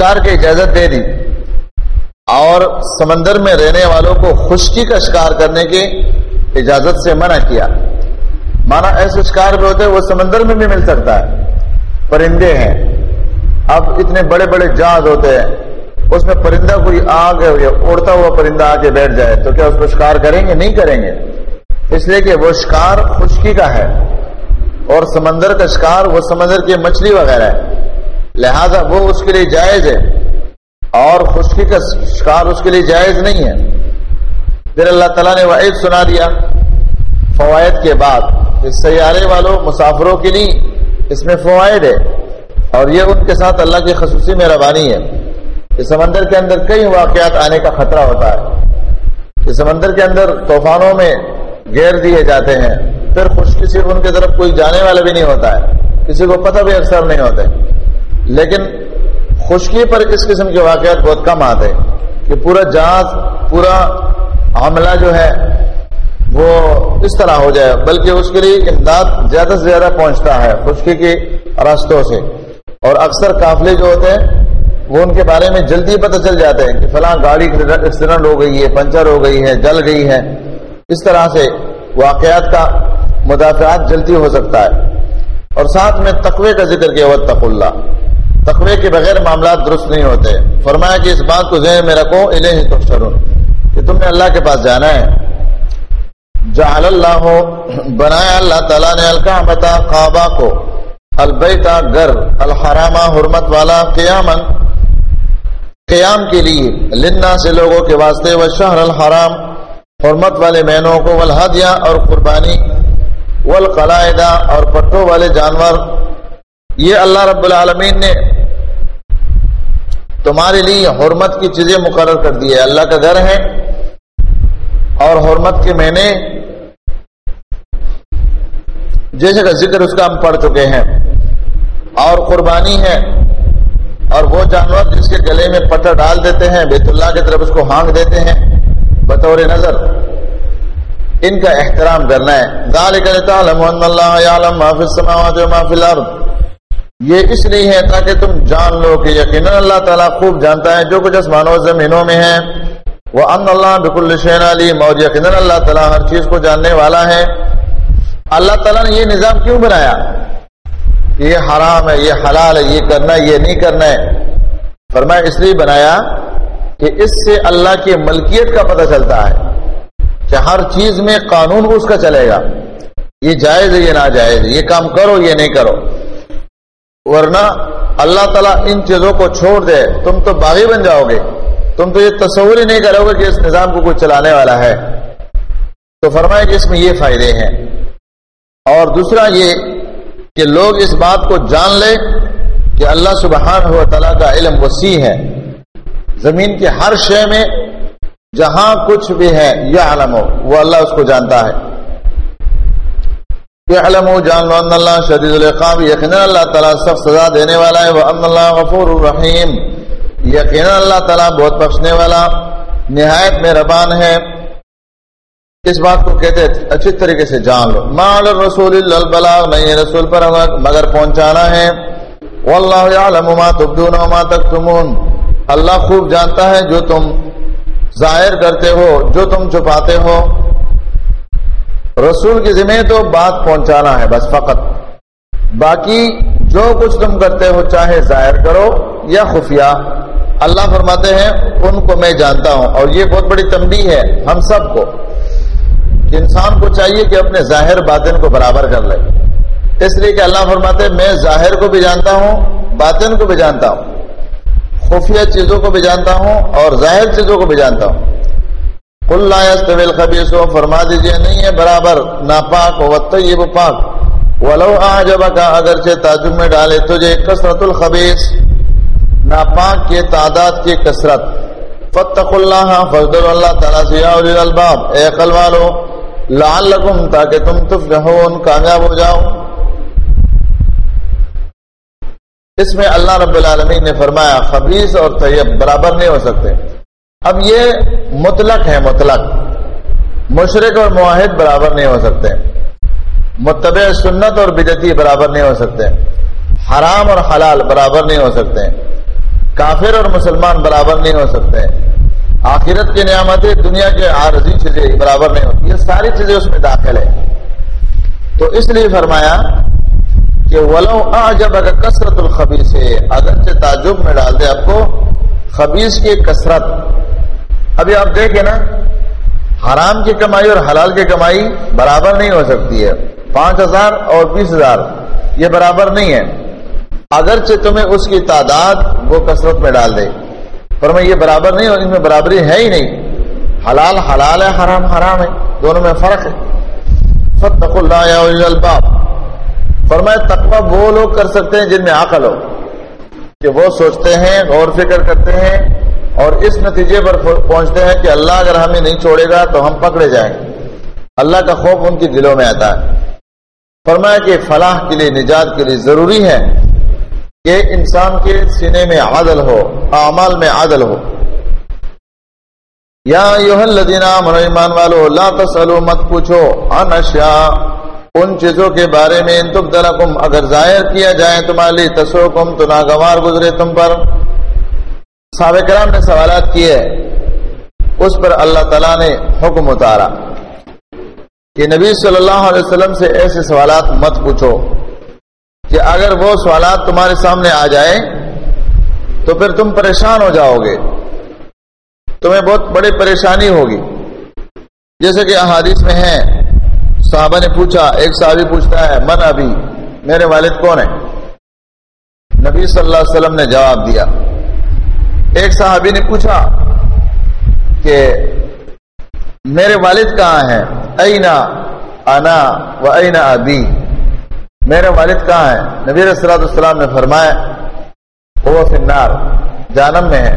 شکار کی اجازت دے دی۔ اور سمندر میں رہنے والوں کو خشکی کا شکار کرنے کی اجازت سے منع کیا۔ مانا ایسے شکار بھی ہوتے وہ سمندر میں بھی مل سکتا ہے۔ پرندے ہیں۔ اب اتنے بڑے بڑے جہاز ہوتے ہیں۔ اس میں پرندہ کوئی آگ اڑتا ہوا پرندہ آگے بیٹھ جائے، تو کیا اس کو شکار کریں گے؟ نہیں کریں گے۔ اس لیے کہ وہ شکار خشکی کا ہے۔ اور سمندر کا شکار وہ سمندر کی مچھلی وغیرہ ہے۔ لہذا وہ اس کے لیے جائز ہے اور خشکی کا شکار اس کے لیے جائز نہیں ہے۔ پھر اللہ تعالیٰ نے وعید سنا دیا۔ فوائد کے بعد اس سیارے والوں، مسافروں کے لیے اس میں فوائد ہے۔ اور یہ ان کے ساتھ اللہ کی خصوصی مہربانی ہے۔ کہ سمندر کے اندر کئی واقعات آنے کا خطرہ ہوتا ہے۔ کہ سمندر کے اندر طوفانوں میں گیر دیے جاتے ہیں۔ پھر خشکی سے ان کی طرف کوئی جانے والا بھی نہیں ہوتا ہے۔ کسی کو پتہ بھی اکثر نہیں ہوتے لیکن خشکی پر اس قسم کے واقعات بہت کم آتے کہ پورا جہاز پورا عملہ جو ہے وہ اس طرح ہو جائے، بلکہ اس کے لیے امداد زیادہ سے زیادہ پہنچتا ہے خشکی کے راستوں سے۔ اور اکثر قافلے جو ہوتے ہیں، وہ ان کے بارے میں جلدی پتہ چل جاتے ہیں کہ فلاں گاڑی ایکسیڈنٹ ہو گئی ہے، پنچر ہو گئی ہے، جل گئی ہے۔ اس طرح سے واقعات کا مدافعات جلدی ہو سکتا ہے۔ اور ساتھ میں تقوی کا ذکر کیا ہوا تق اللہ۔ تقوی کے بغیر معاملات درست نہیں ہوتے۔ فرمایا کہ اس بات کو ذہن میں رکھو الہ تحشرون۔ کہ تم نے اللہ کے پاس جانا ہے۔ جعل اللہ بنایا اللہ تعالیٰ نے الکعبہ کعبہ کو البیتا گر الحرامہ حرمت والا قیامن قیام کے لیے۔ لنا سے لوگوں کے واسطے و شہر الحرام، حرمت والے مینوں کو، والہدیہ اور قربانی والقلائدہ اور پٹھوں والے جانور۔ یہ اللہ رب العالمین نے تمہارے لیے حرمت کی چیزیں مقرر کر دی ہے۔ اللہ کا گھر ہے اور حرمت کے مہینے جیسے کا ذکر اس کا ہم پڑھ چکے ہیں۔ اور قربانی ہے اور وہ جانور جس کے گلے میں پٹا ڈال دیتے ہیں، بیت اللہ کی طرف اس کو ہانگ دیتے ہیں۔ بطور نظر ان کا احترام کرنا ہے۔ ذالک لتعلم ان اللہ یعلم ما فی السماوات و ما فی الارض۔ یہ اس لیے ہے تاکہ تم جان لو کہ یقینا اللہ تعالیٰ خوب جانتا ہے جو کچھ آسمانوں و زمینوں میں ہے۔ وہ ان اللہ بکل شین علیم اور یقینا اللہ تعالیٰ ہر چیز کو جاننے والا ہے۔ اللہ تعالیٰ نے یہ نظام کیوں بنایا؟ یہ حرام ہے، یہ حلال ہے، یہ کرنا ہے، یہ نہیں کرنا ہے۔ فرمایا، اس لیے بنایا کہ اس سے اللہ کی ملکیت کا پتہ چلتا ہے کہ ہر چیز میں قانون اس کا چلے گا۔ یہ جائز ہے، یہ ناجائز یہ کام کرو، یہ نہیں کرو۔ ورنہ اللہ تعالیٰ ان چیزوں کو چھوڑ دے، تم تو باغی بن جاؤ گے تم تو یہ تصور ہی نہیں کرو گے کہ اس نظام کو کوئی چلانے والا ہے۔ تو فرمائے کہ اس میں یہ فائدے ہیں۔ اور دوسرا یہ کہ لوگ اس بات کو جان لے کہ اللہ سبحان ہو تعالیٰ کا علم وسیع ہے۔ زمین کے ہر شے میں جہاں کچھ بھی ہے یہ علم ہو وہ اللہ اس کو جانتا ہے۔ یہ علم ہو جان لو ان اللہ شدید القاب یقینا اللہ تعالیٰ سخت سزا دینے والا ہے وہ ان اللہ غفور الرحیم. یقینا اللہ تعالیٰ بہت بخشنے والا، نہایت میں ربان ہے۔ اس بات کو کہتے اچھی طریقے سے جان لو۔ مال رسول البلاغ، نہیں رسول پر مگر پہنچانا ہے۔ واللہ یعلم ما تبدون وما تکتمون۔ اللہ خوب جانتا ہے جو تم ظاہر کرتے ہو، جو تم چھپاتے ہو۔ رسول کی ذمہ تو بات پہنچانا ہے، بس فقط۔ باقی جو کچھ تم کرتے ہو، چاہے ظاہر کرو یا خفیہ، اللہ فرماتے ہیں، ان کو میں جانتا ہوں۔ اور یہ بہت بڑی تنبیہ ہے ہم سب کو انسان کو چاہیے کہ اپنے ظاہر باطن کو برابر کر لے۔ اس لیے کہ اللہ فرماتے ہیں، میں ظاہر کو بھی جانتا ہوں، باطن کو بھی جانتا ہوں۔ خفیہ چیزوں کو بھی جانتا ہوں اور ظاہر چیزوں کو بھی جانتا ہوں۔ اللہ طویل خبیص ہو فرما دیجیے نہیں ہے برابر، ناپاک ہو یہ وہ پاک۔ ولو آجب کا اگرچہ تعجب میں ڈالے تجھے کثرت الخبیص ناپاک کے تعداد کی کثرت۔ فتق اللہ فضل اللہ تعالیٰ سے الباب اے عقل والو لعلکم تاکہ تم تفلحون، کامیاب ہو جاؤ۔ اس میں اللہ رب العالمین نے فرمایا خبیص اور طیب برابر نہیں ہو سکتے۔ اب یہ مطلق ہے مطلق۔ مشرق اور معاہد برابر نہیں ہو سکتے۔ متبع سنت اور بدتی برابر نہیں ہو سکتے۔ حرام اور حلال برابر نہیں ہو سکتے۔ کافر اور مسلمان برابر نہیں ہو سکتے۔ آخرت کی نعمتیں دنیا کے عارضی چیزیں برابر نہیں ہوتی، یہ ساری چیزیں اس میں داخل ہے تو اس لیے فرمایا کہ ولو جب اگر کثرت الخبی سے اگرچہ تعجب میں ڈال دے آپ کو خبیص کی کثرت۔ ابھی آپ دیکھیں نا، حرام کی کمائی اور حلال کی کمائی برابر نہیں ہو سکتی ہے۔ پانچ ہزار اور بیس ہزار، یہ برابر نہیں ہے۔ اگرچہ تمہیں اس کی تعداد وہ کثرت میں ڈال دے۔ پر میں یہ برابر نہیں اور ان میں برابری ہے ہی نہیں۔ حلال حلال ہے، حرام حرام ہے، دونوں میں فرق ہے۔ فتق اللہ الباب۔ فرمائے تقوی وہ لوگ کر سکتے ہیں جن میں عقل ہو، کہ وہ سوچتے ہیں، غور فکر کرتے ہیں۔ اور اس نتیجے پر پہنچتے ہیں کہ اللہ اگر ہمیں نہیں چھوڑے گا تو ہم پکڑے جائیں۔ گے اللہ کا خوف ان کی دلوں میں آتا ہے۔ فرمایا کہ فلاح کے لیے، نجات کے لیے ضروری ہے کہ انسان کے سینے میں عادل ہو، اعمال میں عادل ہو۔ یا الذین آمنوا، ایمان والو، لا تسلو مت پوچھو۔ ان اشیاء ان چیزوں کے بارے میں، ان تم اگر ظاہر کیا جائے تمہارے لیے تسو تو ناگوار گزرے تم پر۔ صحابہ کرام نے سوالات کیے، اس پر اللہ تعالیٰ نے حکم اتارا کہ نبی صلی اللہ علیہ وسلم سے ایسے سوالات مت پوچھو کہ اگر وہ سوالات تمہارے سامنے آ جائے تو پھر تم پریشان ہو جاؤ گے۔ تمہیں بہت بڑی پریشانی ہوگی۔ جیسے کہ احادیث میں ہے صحابہ نے پوچھا، ایک صحابی پوچھتا ہے، من ابھی میرے والد کون ہے نبی صلی اللہ علیہ وسلم نے جواب دیا ایک صحابی نے پوچھا کہ میرے والد کہاں ہیں؟ اینا، انا و اینا ابی۔ میرے والد کہاں ہے نبی صلاحت السلام نے فرمایا، وہ فنار جانم میں ہے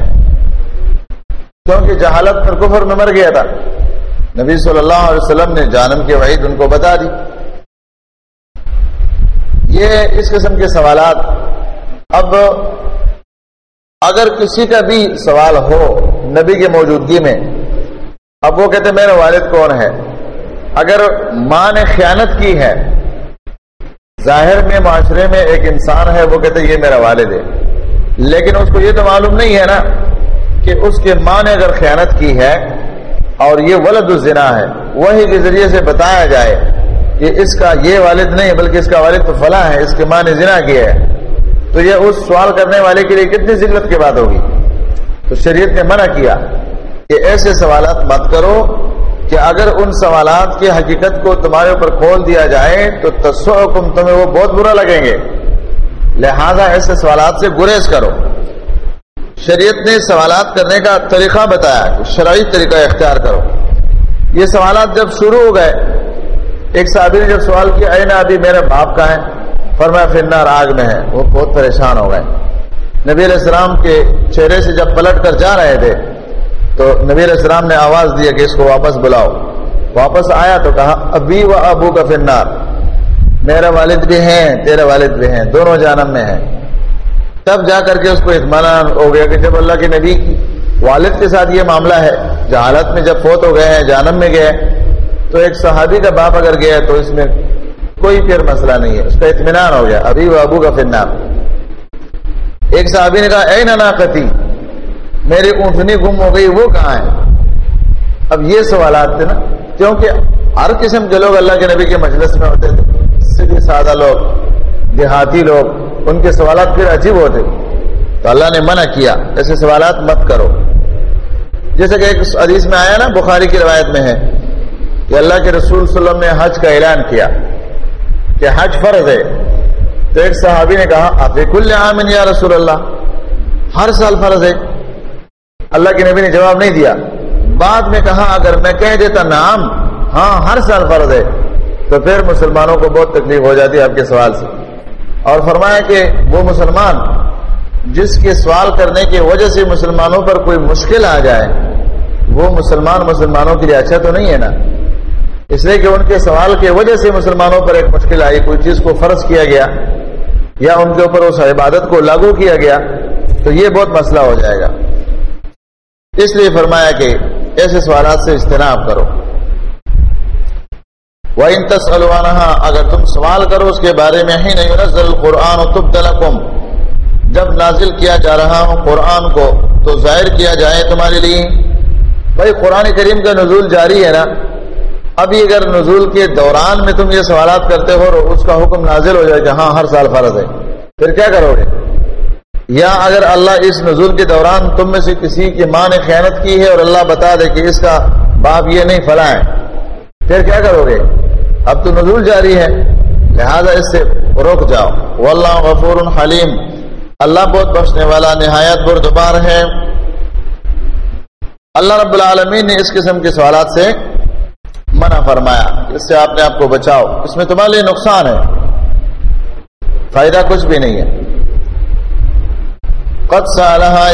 کیونکہ جہالت پر کفر میں مر گیا تھا۔ نبی صلی اللہ علیہ وسلم نے جانم کے وعید ان کو بتا دی۔ یہ اس قسم کے سوالات اب اگر کسی کا بھی سوال ہو نبی کی موجودگی میں، اب وہ کہتے میرا والد کون ہے؟ اگر ماں نے خیانت کی ہے، ظاہر میں، معاشرے میں ایک انسان ہے، وہ کہتے یہ میرا والد ہے۔ لیکن اس کو یہ تو معلوم نہیں ہے نا کہ اس کے ماں نے اگر خیانت کی ہے اور یہ ولد الزنا ہے وہی کے ذریعے سے بتایا جائے کہ اس کا یہ والد نہیں، بلکہ اس کا والد تو فلاں ہے، اس کے ماں نے زنا کیا ہے۔ تو یہ اس سوال کرنے والے کے لیے کتنی ذلت کی بات ہوگی؟ تو شریعت نے منع کیا کہ ایسے سوالات مت کرو کہ اگر ان سوالات کی حقیقت کو تمہارے اوپر کھول دیا جائے تو تصوم تمہیں وہ بہت برا لگیں گے۔ لہذا ایسے سوالات سے گریز کرو۔ شریعت نے سوالات کرنے کا طریقہ بتایا کہ شرعی طریقہ اختیار کرو۔ یہ سوالات جب شروع ہو گئے، ایک صحابی نے جب سوال کیا اے نا ابھی میرے باپ کا ہے؟ فرمایا فنار آگ میں ہے، وہ بہت پریشان ہو گئے۔ نبی علیہ السلام کے چہرے سے جب پلٹ کر جا رہے تھے، تو نبی علیہ السلام نے آواز دیا کہ اس کو واپس بلاؤ۔ واپس آیا تو کہا ابھی و ابو کا فنار میرا والد بھی ہیں، تیرے والد بھی ہیں، دونوں جانم میں ہیں۔ تب جا کر کے اس کو اطمینان ہو گیا کہ جب اللہ کے نبی کی والد کے ساتھ یہ معاملہ ہے، جہالت میں جب فوت ہو گئے ہیں جانم میں گئے تو ایک صحابی کا باپ اگر گیا تو اس میں کوئی پھر مسئلہ نہیں ہے، اس کا اطمینان ہو گیا۔ ابھی وہ ابو کا پھر ایک صحابی نے کہا اے نانا کتی میری اونٹنی گم ہو گئی، وہ کہاں ہے؟ اب یہ سوالات تھے نا، کیونکہ ہر قسم کے لوگ اللہ کے نبی کے مجلس میں ہوتے تھے، سیدھے سادہ لوگ، دیہاتی لوگ، ان کے سوالات پھر عجیب ہوتے۔ تو اللہ نے منع کیا، ایسے سوالات مت کرو۔ جیسے کہ ایک حدیث میں آیا نا، بخاری کی روایت میں ہے کہ اللہ کے رسول صلی اللہ علیہ وسلم نے حج کا اعلان کیا۔ کہ حج فرض ہے تو ایک صحابی نے کہا، آپ کل عامن یا رسول اللہ؟ ہر سال فرض ہے۔ اللہ کے نبی نے جواب نہیں دیا۔ بعد میں کہا، اگر میں کہہ دیتا نام ہاں ہر سال فرض ہے۔ تو پھر مسلمانوں کو بہت تکلیف ہو جاتی ہے آپ کے سوال سے۔ اور فرمایا کہ وہ مسلمان جس کے سوال کرنے کی وجہ سے مسلمانوں پر کوئی مشکل آ جائے، وہ مسلمان مسلمانوں کے لیے اچھا تو نہیں ہے نا؟ اس لیے کہ ان کے سوال کی وجہ سے مسلمانوں پر ایک مشکل آئی، کوئی چیز کو فرض کیا گیا یا ان کے اوپر اس عبادت کو لاگو کیا گیا، تو یہ بہت مسئلہ ہو جائے گا۔ اس لیے فرمایا کہ ایسے سوالات سے اجتناب کرو۔ وہ ان اگر تم سوال کرو اس کے بارے میں ہی نہیں نزل قرآن تب جب نازل کیا جا رہا ہوں قرآن کو، تو ظاہر کیا جائے تمہارے لیے۔ بھائی قرآن کریم کا نزول جاری ہے نا۔ ابھی اگر نزول کے دوران میں تم یہ سوالات کرتے ہو اور اس کا حکم نازل ہو جائے کہ ہاں ہر سال فرض ہے، پھر کیا کرو گے؟ یا اگر اللہ اس نزول کے دوران تم میں سے کسی کی ماں نے خیانت کی ہے اور اللہ بتا دے کہ اس کا باپ یہ نہیں، فلاں ہے، پھر کیا کرو گے؟ اب تو نزول جاری ہے، لہذا اس سے رک جاؤ۔ واللہ غفور حلیم۔ اللہ بہت بخشنے والا، نہایت بردبار ہے۔ اللہ رب العالمین نے اس قسم کے سوالات سے منع فرمایا، اس سے آپ نے آپ کو بچاؤ، اس میں تمہارے لیے نقصان ہے۔ فائدہ کچھ بھی نہیں ہے۔ قد سالہ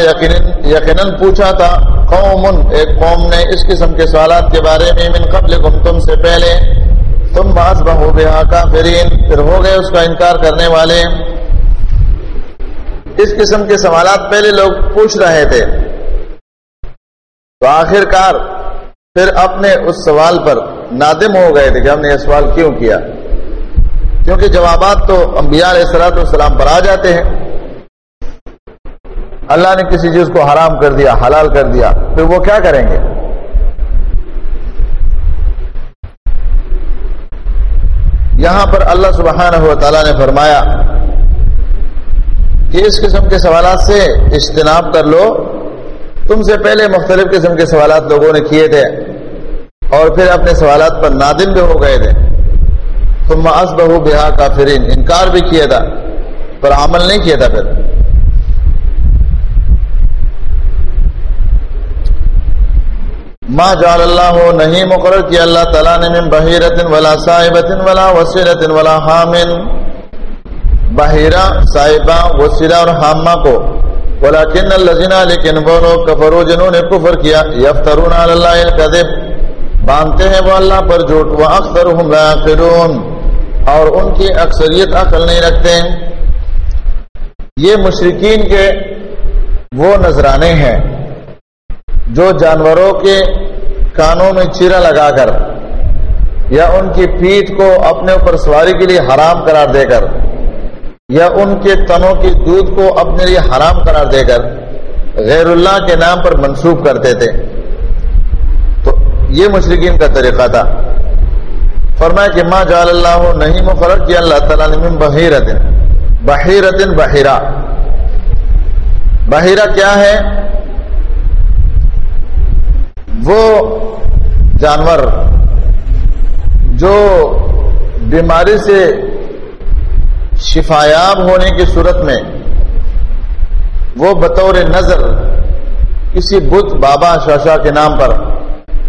یقیناً پوچھا تھا، قوم، ایک قوم نے اس قسم کے سوالات کے بارے میں من قبل تم سے پہلے۔ تم باز بہو بہا کافرین، پھر ہو گئے اس کا انکار کرنے والے۔ اس قسم کے سوالات پہلے لوگ پوچھ رہے تھے۔ تو آخر کار پھر اپنے اس سوال پر نادم ہو گئے تھے کہ ہم نے یہ سوال کیوں کیا؟ کیونکہ جوابات تو انبیاء علیہ السلاۃ والسلام پر آ جاتے ہیں۔ اللہ نے کسی چیز کو حرام کر دیا، حلال کر دیا، پھر وہ کیا کریں گے؟ یہاں پر اللہ سبحانہ و تعالیٰ نے فرمایا کہ اس قسم کے سوالات سے اجتناب کر لو۔ تم سے پہلے مختلف قسم کے سوالات لوگوں نے کیے تھے اور پھر اپنے سوالات پر نادم بھی ہو گئے تھے۔ تم اس بہو بہا کافرین۔ انکار بھی کیا تھا، پر عمل نہیں کیا تھا پھر۔ ما جعل اللہ نہیں مقرر کیا، اللہ تعالیٰ نے من بحیرت ولا صاحبت ولا وسیلت ولا حامن بحیرہ، صاحبہ، وسیلہ اور حامہ کو ولیکن اللذین لیکن وہ لوگ کفرو جنہوں نے کفر کیا، یفترون علی اللہ القذب باندھتے ہیں وہ اللہ پر جھوٹ وہ اکثرهم لا یعقلون اور ان کی اکثریت عقل نہیں رکھتے۔ یہ مشرقین کے وہ نذرانے ہیں جو جانوروں کے کانوں میں چیرا لگا کر یا ان کی پیٹ کو اپنے اوپر سواری کے لیے حرام قرار دے کر یا ان کے تنوں کی دودھ کو اپنے لیے حرام قرار دے کر غیر اللہ کے نام پر منسوخ کرتے تھے۔ تو یہ مشرقین کا طریقہ تھا۔ فرمایا کہ ماں جال اللہ نہیں مفرق کیا، اللہ تعالیٰ نے بحیرت بحیرت بحیرہ۔ بحیرہ کیا ہے؟ وہ جانور جو بیماری سے شفایاب ہونے کی صورت میں وہ بطور نظر کسی بت بابا شاشا کے نام پر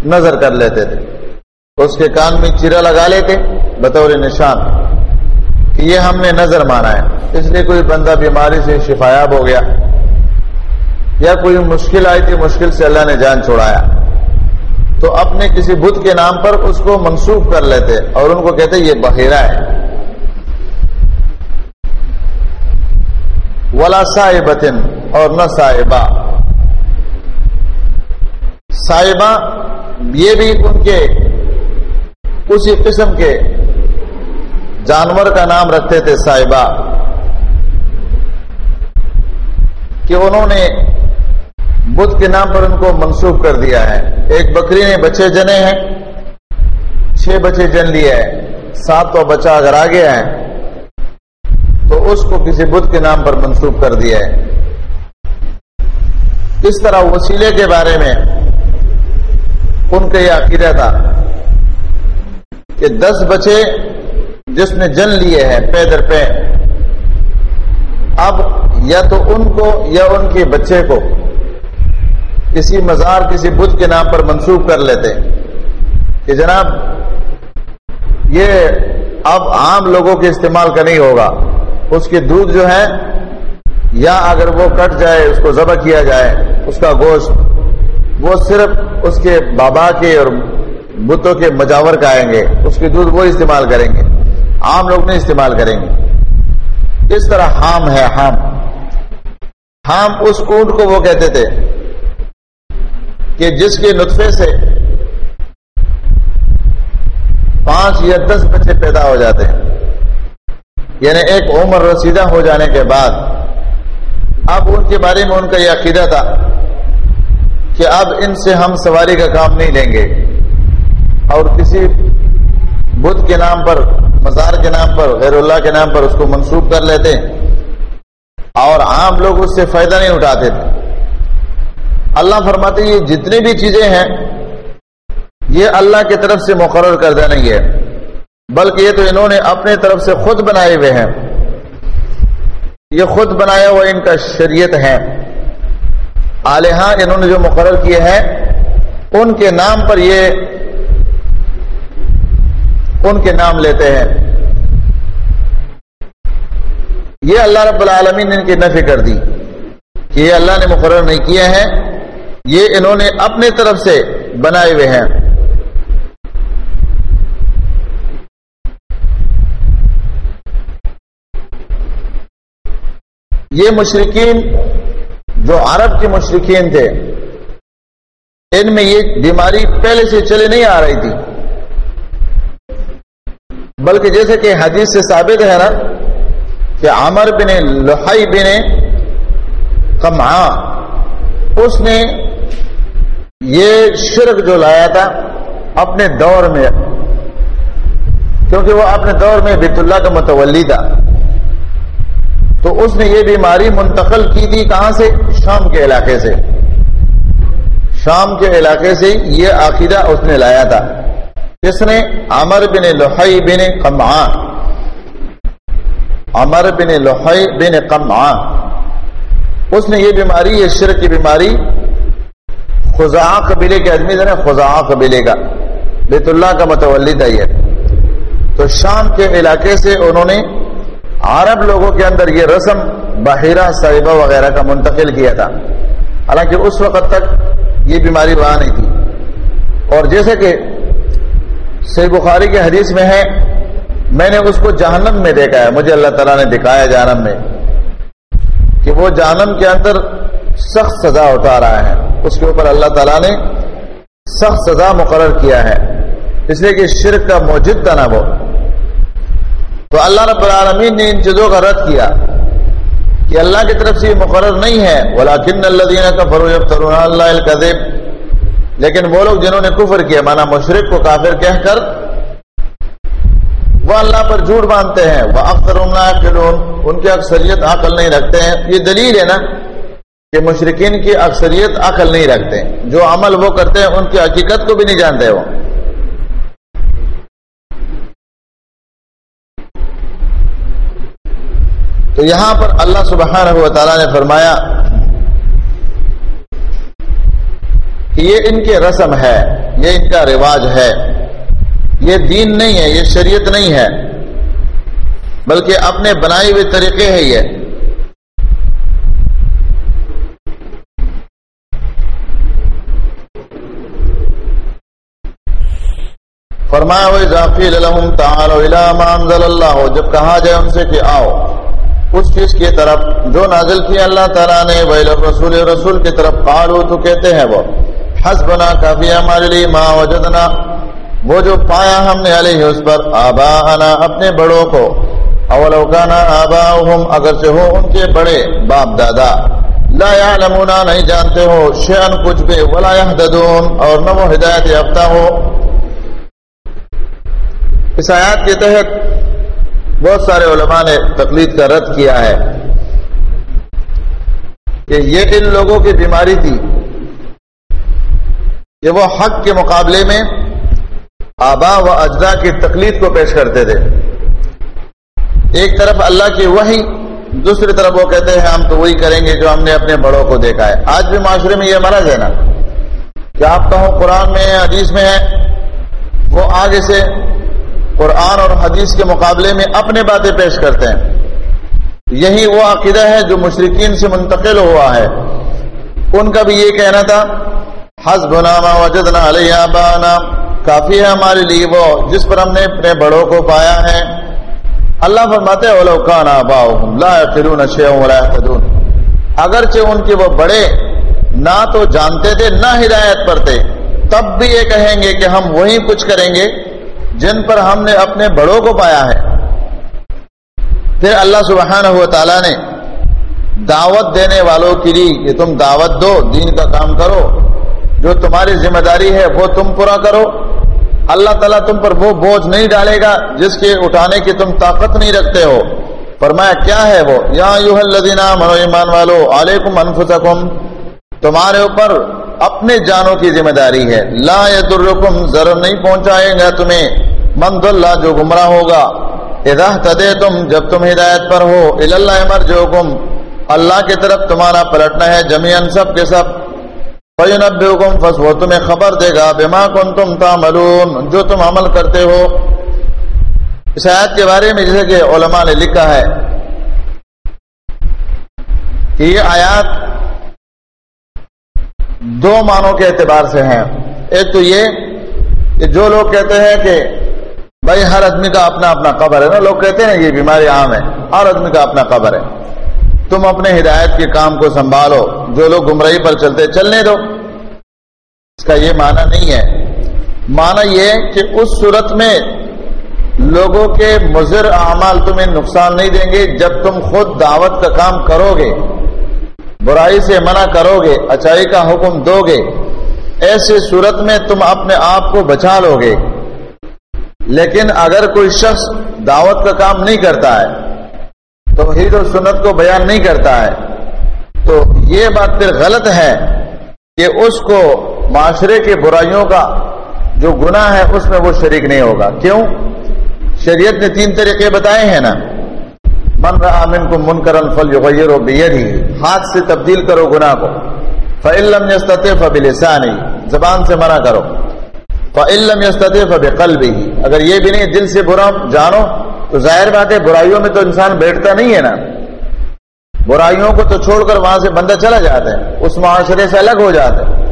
نظر کر لیتے تھے۔ اس کے کان میں چیرا لگا لیتے بطور نشان کہ یہ ہم نے نظر مانا ہے۔ اس لیے کوئی بندہ بیماری سے شفایاب ہو گیا یا کوئی مشکل آئی تھی، مشکل سے اللہ نے جان چھوڑایا۔ تو اپنے کسی بدھ کے نام پر اس کو منسوخ کر لیتے اور ان کو کہتے یہ بحیرہ ہے۔ ولا صاحبتن اور نہ صاحبہ صاحبہ یہ بھی ان کے اسی قسم کے جانور کا نام رکھتے تھے صاحبہ کہ انہوں نے بدھ کے نام پر ان کو منسوخ کر دیا ہے۔ ایک بکری نے بچے جنے ہیں، چھ بچے جن لیے ہیں سات تو بچہ اگر آ گیا ہے اس کو کسی بدھ کے نام پر منسوخ کر دیا ہے۔ اس طرح وسیلے کے بارے میں ان کا یہ عقیدہ تھا کہ دس بچے جس نے جن لیے ہیں پے در پے، اب یا تو ان کو یا ان کے بچے کو کسی مزار، کسی بدھ کے نام پر منسوخ کر لیتے۔ کہ جناب، یہ اب عام لوگوں کے استعمال کا نہیں ہوگا۔ اس کے دودھ جو ہے، یا اگر وہ کٹ جائے، اس کو ذبح کیا جائے، اس کا گوشت، وہ صرف اس کے بابا کے اور بتوں کے مجاور کا آئیں گے، اس کے دودھ وہ استعمال کریں گے، عام لوگ نہیں استعمال کریں گے۔ اس طرح ہام ہے ہام ہام اس اونٹ کو وہ کہتے تھے کہ جس کے نطفے سے پانچ یا دس بچے پیدا ہو جاتے ہیں۔ یعنی ایک عمر رسیدہ ہو جانے کے بعد، اب ان کے بارے میں ان کا یہ عقیدہ تھا کہ اب ان سے ہم سواری کا کام نہیں لیں گے۔ اور کسی بدھ کے نام پر، مزار کے نام پر، غیر اللہ کے نام پر اس کو منسوخ کر لیتے۔ اور عام لوگ اس سے فائدہ نہیں اٹھاتے۔ تھے اللہ فرماتے یہ جتنی بھی چیزیں ہیں، یہ اللہ کی طرف سے مقرر کردہ نہیں ہے۔ بلکہ یہ تو انہوں نے اپنے طرف سے خود بنائے ہوئے ہیں۔ یہ خود بنایا ہوا ان کا شریعت ہے۔ آلیہ انہوں نے جو مقرر کیے ہیں، ان کے نام پر یہ ان کے نام لیتے ہیں۔ یہ اللہ رب العالمین نے ان کی نفی کر دی کہ یہ اللہ نے مقرر نہیں کیا ہے یہ انہوں نے اپنے طرف سے بنائے ہوئے ہیں۔ یہ مشرقین جو عرب کے مشرقین تھے، ان میں یہ بیماری پہلے سے چلے نہیں آ رہی تھی۔ بلکہ جیسے کہ حدیث سے ثابت ہے نا کہ عمر بن لحائی بن کما اس نے یہ شرک جو لایا تھا اپنے دور میں، کیونکہ وہ اپنے دور میں بیت اللہ کا متولی تھا۔ تو اس نے یہ بیماری منتقل کی تھی کہاں سے؟ شام کے علاقے سے۔ شام کے علاقے سے یہ عقیدہ اس نے لایا تھا۔ کس نے؟ عمر بن لوہائی بن کما عمر بن لوہائی بن کما اس نے یہ بیماری، یہ شرک کی بیماری خزا قبیلے کے آدمی تھے نا خزا قبیلے کا۔ بیت اللہ کا متولی تھا یہ۔ تو شام کے علاقے سے انہوں نے عرب لوگوں کے اندر یہ رسم بحیرہ صاحبہ وغیرہ کا منتقل کیا تھا۔ حالانکہ اس وقت تک یہ بیماری وہاں نہیں تھی۔ اور جیسے کہ سی بخاری کے حدیث میں ہے، میں نے اس کو جہنم میں دیکھا ہے۔ مجھے اللہ تعالیٰ نے دکھایا جہنم میں کہ وہ جہنم کے اندر سخت سزا اٹھا رہا ہے۔ اس کے اوپر اللہ تعالیٰ نے سخت سزا مقرر کیا ہے۔ اس لیے کہ شرک کا موجود تھا نا وہ۔ تو اللہ رب العالمین نے ان چیزوں کا رد کیا کہ اللہ کی طرف سے یہ مقرر نہیں ہے ولاکن اللہ دینا کا فروغ اللہ لیکن وہ لوگ جنہوں نے کفر کیا مانا مشرق کو کافر کہہ کر، وہ اللہ پر جھوٹ باندھتے ہیں۔ وہ اختر ان کی اکثریت عقل نہیں رکھتے ہیں۔ یہ دلیل ہے نا کہ مشرقین کی اکثریت عقل نہیں رکھتے۔ جو عمل وہ کرتے ہیں، ان کی حقیقت کو بھی نہیں جانتے وہ۔ تو یہاں پر اللہ سبحانہ و تعالیٰ نے فرمایا کہ یہ ان کے رسم ہے، یہ ان کا رواج ہے۔ یہ دین نہیں ہے، یہ شریعت نہیں ہے۔ بلکہ اپنے بنائے ہوئے طریقے ہے یہ۔ فرمایا ہوئے اللہ جب کہا جائے ان سے کہ آؤ۔ اس چیز کی طرف جو نازل کی اللہ تعالیٰ نے رسول رسول کی طرف قالو تو کہتے ہیں وہ، حسبنا، کافی ہمارے لیے ماں وجدنا۔ وہ جو پایا ہم نے علیہ، اس پر آبا اپنے بڑوں کو۔ اولوکانا آبا اگر سے ہو ان کے بڑے باپ دادا۔ لا یعلمونا، نہیں جانتے ہو شیئن کچھ بھی، ولا یحددون اور نہ وہ ہدایت یافتہ ہو۔ اس آیات کے تحت بہت سارے علماء نے تقلید کا رد کیا ہے کہ یہ ان لوگوں کی بیماری تھی کہ وہ حق کے مقابلے میں آبا و اجزا کی تکلیف کو پیش کرتے تھے۔ ایک طرف اللہ کی وہی دوسری طرف وہ کہتے ہیں ہم تو وہی کریں گے جو ہم نے اپنے بڑوں کو دیکھا ہے۔ آج بھی معاشرے میں یہ مرض ہے نا۔ کہ آپ کہو قرآن میں حدیث میں ہے، وہ آگے سے قرآن اور حدیث کے مقابلے میں اپنے باتیں پیش کرتے ہیں۔ یہی وہ عقیدہ ہے جو مشرقین سے منتقل ہوا ہے۔ ان کا بھی یہ کہنا تھا، حسبنا ما وجدنا علیہ آبانا کافی ہے ہمارے لیے وہ جس پر ہم نے اپنے بڑوں کو پایا ہے۔ اللہ فرماتے ہیں آباؤہم لا یقلون شیئا ولا یهتدون اگرچہ ان کے وہ بڑے نہ تو جانتے تھے، نہ ہدایت پر تھے۔ تب بھی یہ کہیں گے کہ ہم وہی کچھ کریں گے۔ جن پر ہم نے اپنے بڑوں کو پایا ہے۔ پھر اللہ سبحانہ و تعالی نے دعوت دینے والوں کے لیے کہ تم دعوت دو، دین کا کام کرو۔ جو تمہاری ذمہ داری ہے وہ تم پورا کرو۔ اللہ تعالیٰ تم پر وہ بوجھ نہیں ڈالے گا جس کے اٹھانے کی تم طاقت نہیں رکھتے ہو۔ فرمایا، کیا ہے وہ؟ یا یو الدینہ منو ایمان والو، علیکم انفسکم۔ تمہارے اوپر اپنے جانوں کی ذمہ داری ہے۔ لا یدرکم ضرر نہیں پہنچائے گا تمہیں۔ مند اللہ جو گمراہ ہوگا، اذا تدے تم جب تم ہدایت پر ہو اللہ مر جو گم اللہ کی طرف تمہارا پلٹنا ہے جمیان سب کے سب۔ فینبئکم فس وہ تمہیں خبر دے گا، بما کنتم تعملون، جو تم عمل کرتے ہو۔ اس آیت کے بارے میں جیسے کہ علماء نے لکھا ہے کہ یہ آیات دو معنوں کے اعتبار سے ہیں۔ ایک تو یہ کہ جو لوگ کہتے ہیں کہ بھائی ہر آدمی کا اپنا اپنا قبر ہے نا، لوگ کہتے ہیں یہ بیماری عام ہے، ہر آدمی کا اپنا قبر ہے۔ تم اپنے ہدایت کے کام کو سنبھالو، جو لوگ گمراہی پر چلتے چلنے دو۔ اس کا یہ معنی نہیں ہے۔ معنی یہ کہ اس صورت میں لوگوں کے مضر اعمال تمہیں نقصان نہیں دیں گے، جب تم خود دعوت کا کام کرو گے، برائی سے منع کرو گے اچائی کا حکم دو گے ایسی صورت میں تم اپنے آپ کو بچا لو گے۔ لیکن اگر کوئی شخص دعوت کا کام نہیں کرتا ہے تو حید و سنت کو بیان نہیں کرتا ہے، تو یہ بات پھر غلط ہے کہ اس کو معاشرے کے برائیوں کا جو گناہ ہے، اس میں وہ شریک نہیں ہوگا۔ کیوں؟ شریعت نے تین طریقے بتائے ہیں نا۔ من رہا من کو من کرن فل و بید ہی ہاتھ سے تبدیل کرو گناہ کو۔ فعلم یستط زبان سے منع کرو۔ فعلم یستط فب ہی اگر یہ بھی نہیں دل سے برا جانو، تو ظاہر بات ہے، برائیوں میں تو انسان بیٹھتا نہیں ہے نا۔ برائیوں کو تو چھوڑ کر وہاں سے بندہ چلا جاتا ہے، اس معاشرے سے الگ ہو جاتا ہے۔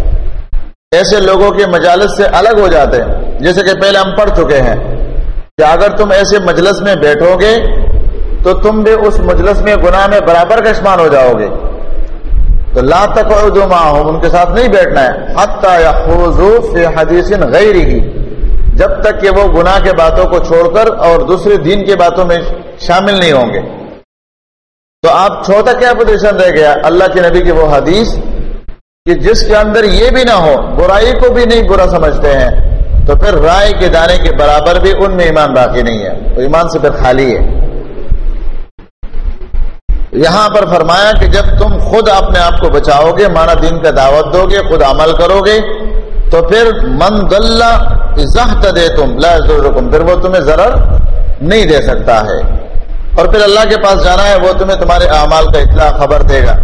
ایسے لوگوں کے مجالس سے الگ ہو جاتے ہیں، جیسے کہ پہلے ہم پڑھ چکے ہیں۔ کہ اگر تم ایسے مجلس میں بیٹھو گے، تو تم بھی اس مجلس میں گناہ میں برابر کا شمان ہو جاؤ گے۔ تو لا تک ان کے ساتھ نہیں بیٹھنا ہے۔ حتیٰ یا حدیث غیر جب تک کہ وہ گناہ کے باتوں کو چھوڑ کر اور دوسرے دین کی باتوں میں شامل نہیں ہوں گے۔ تو آپ چھوٹا کیا پوزیشن رہ گیا؟ اللہ کے نبی کی وہ حدیث کہ جس کے اندر یہ بھی نہ ہو، برائی کو بھی نہیں برا سمجھتے ہیں، تو پھر رائے کے دانے کے برابر بھی ان میں ایمان باقی نہیں ہے۔ تو ایمان سے پھر خالی ہے۔ یہاں پر فرمایا کہ جب تم خود اپنے آپ کو بچاؤ گے، مانا دین کا دعوت دو گے، خود عمل کرو گے، تو پھر من دلہ دے تم لکم پھر وہ تمہیں ضرر نہیں دے سکتا ہے۔ اور پھر اللہ کے پاس جانا ہے، وہ تمہیں تمہارے اعمال کا اطلاع خبر دے گا۔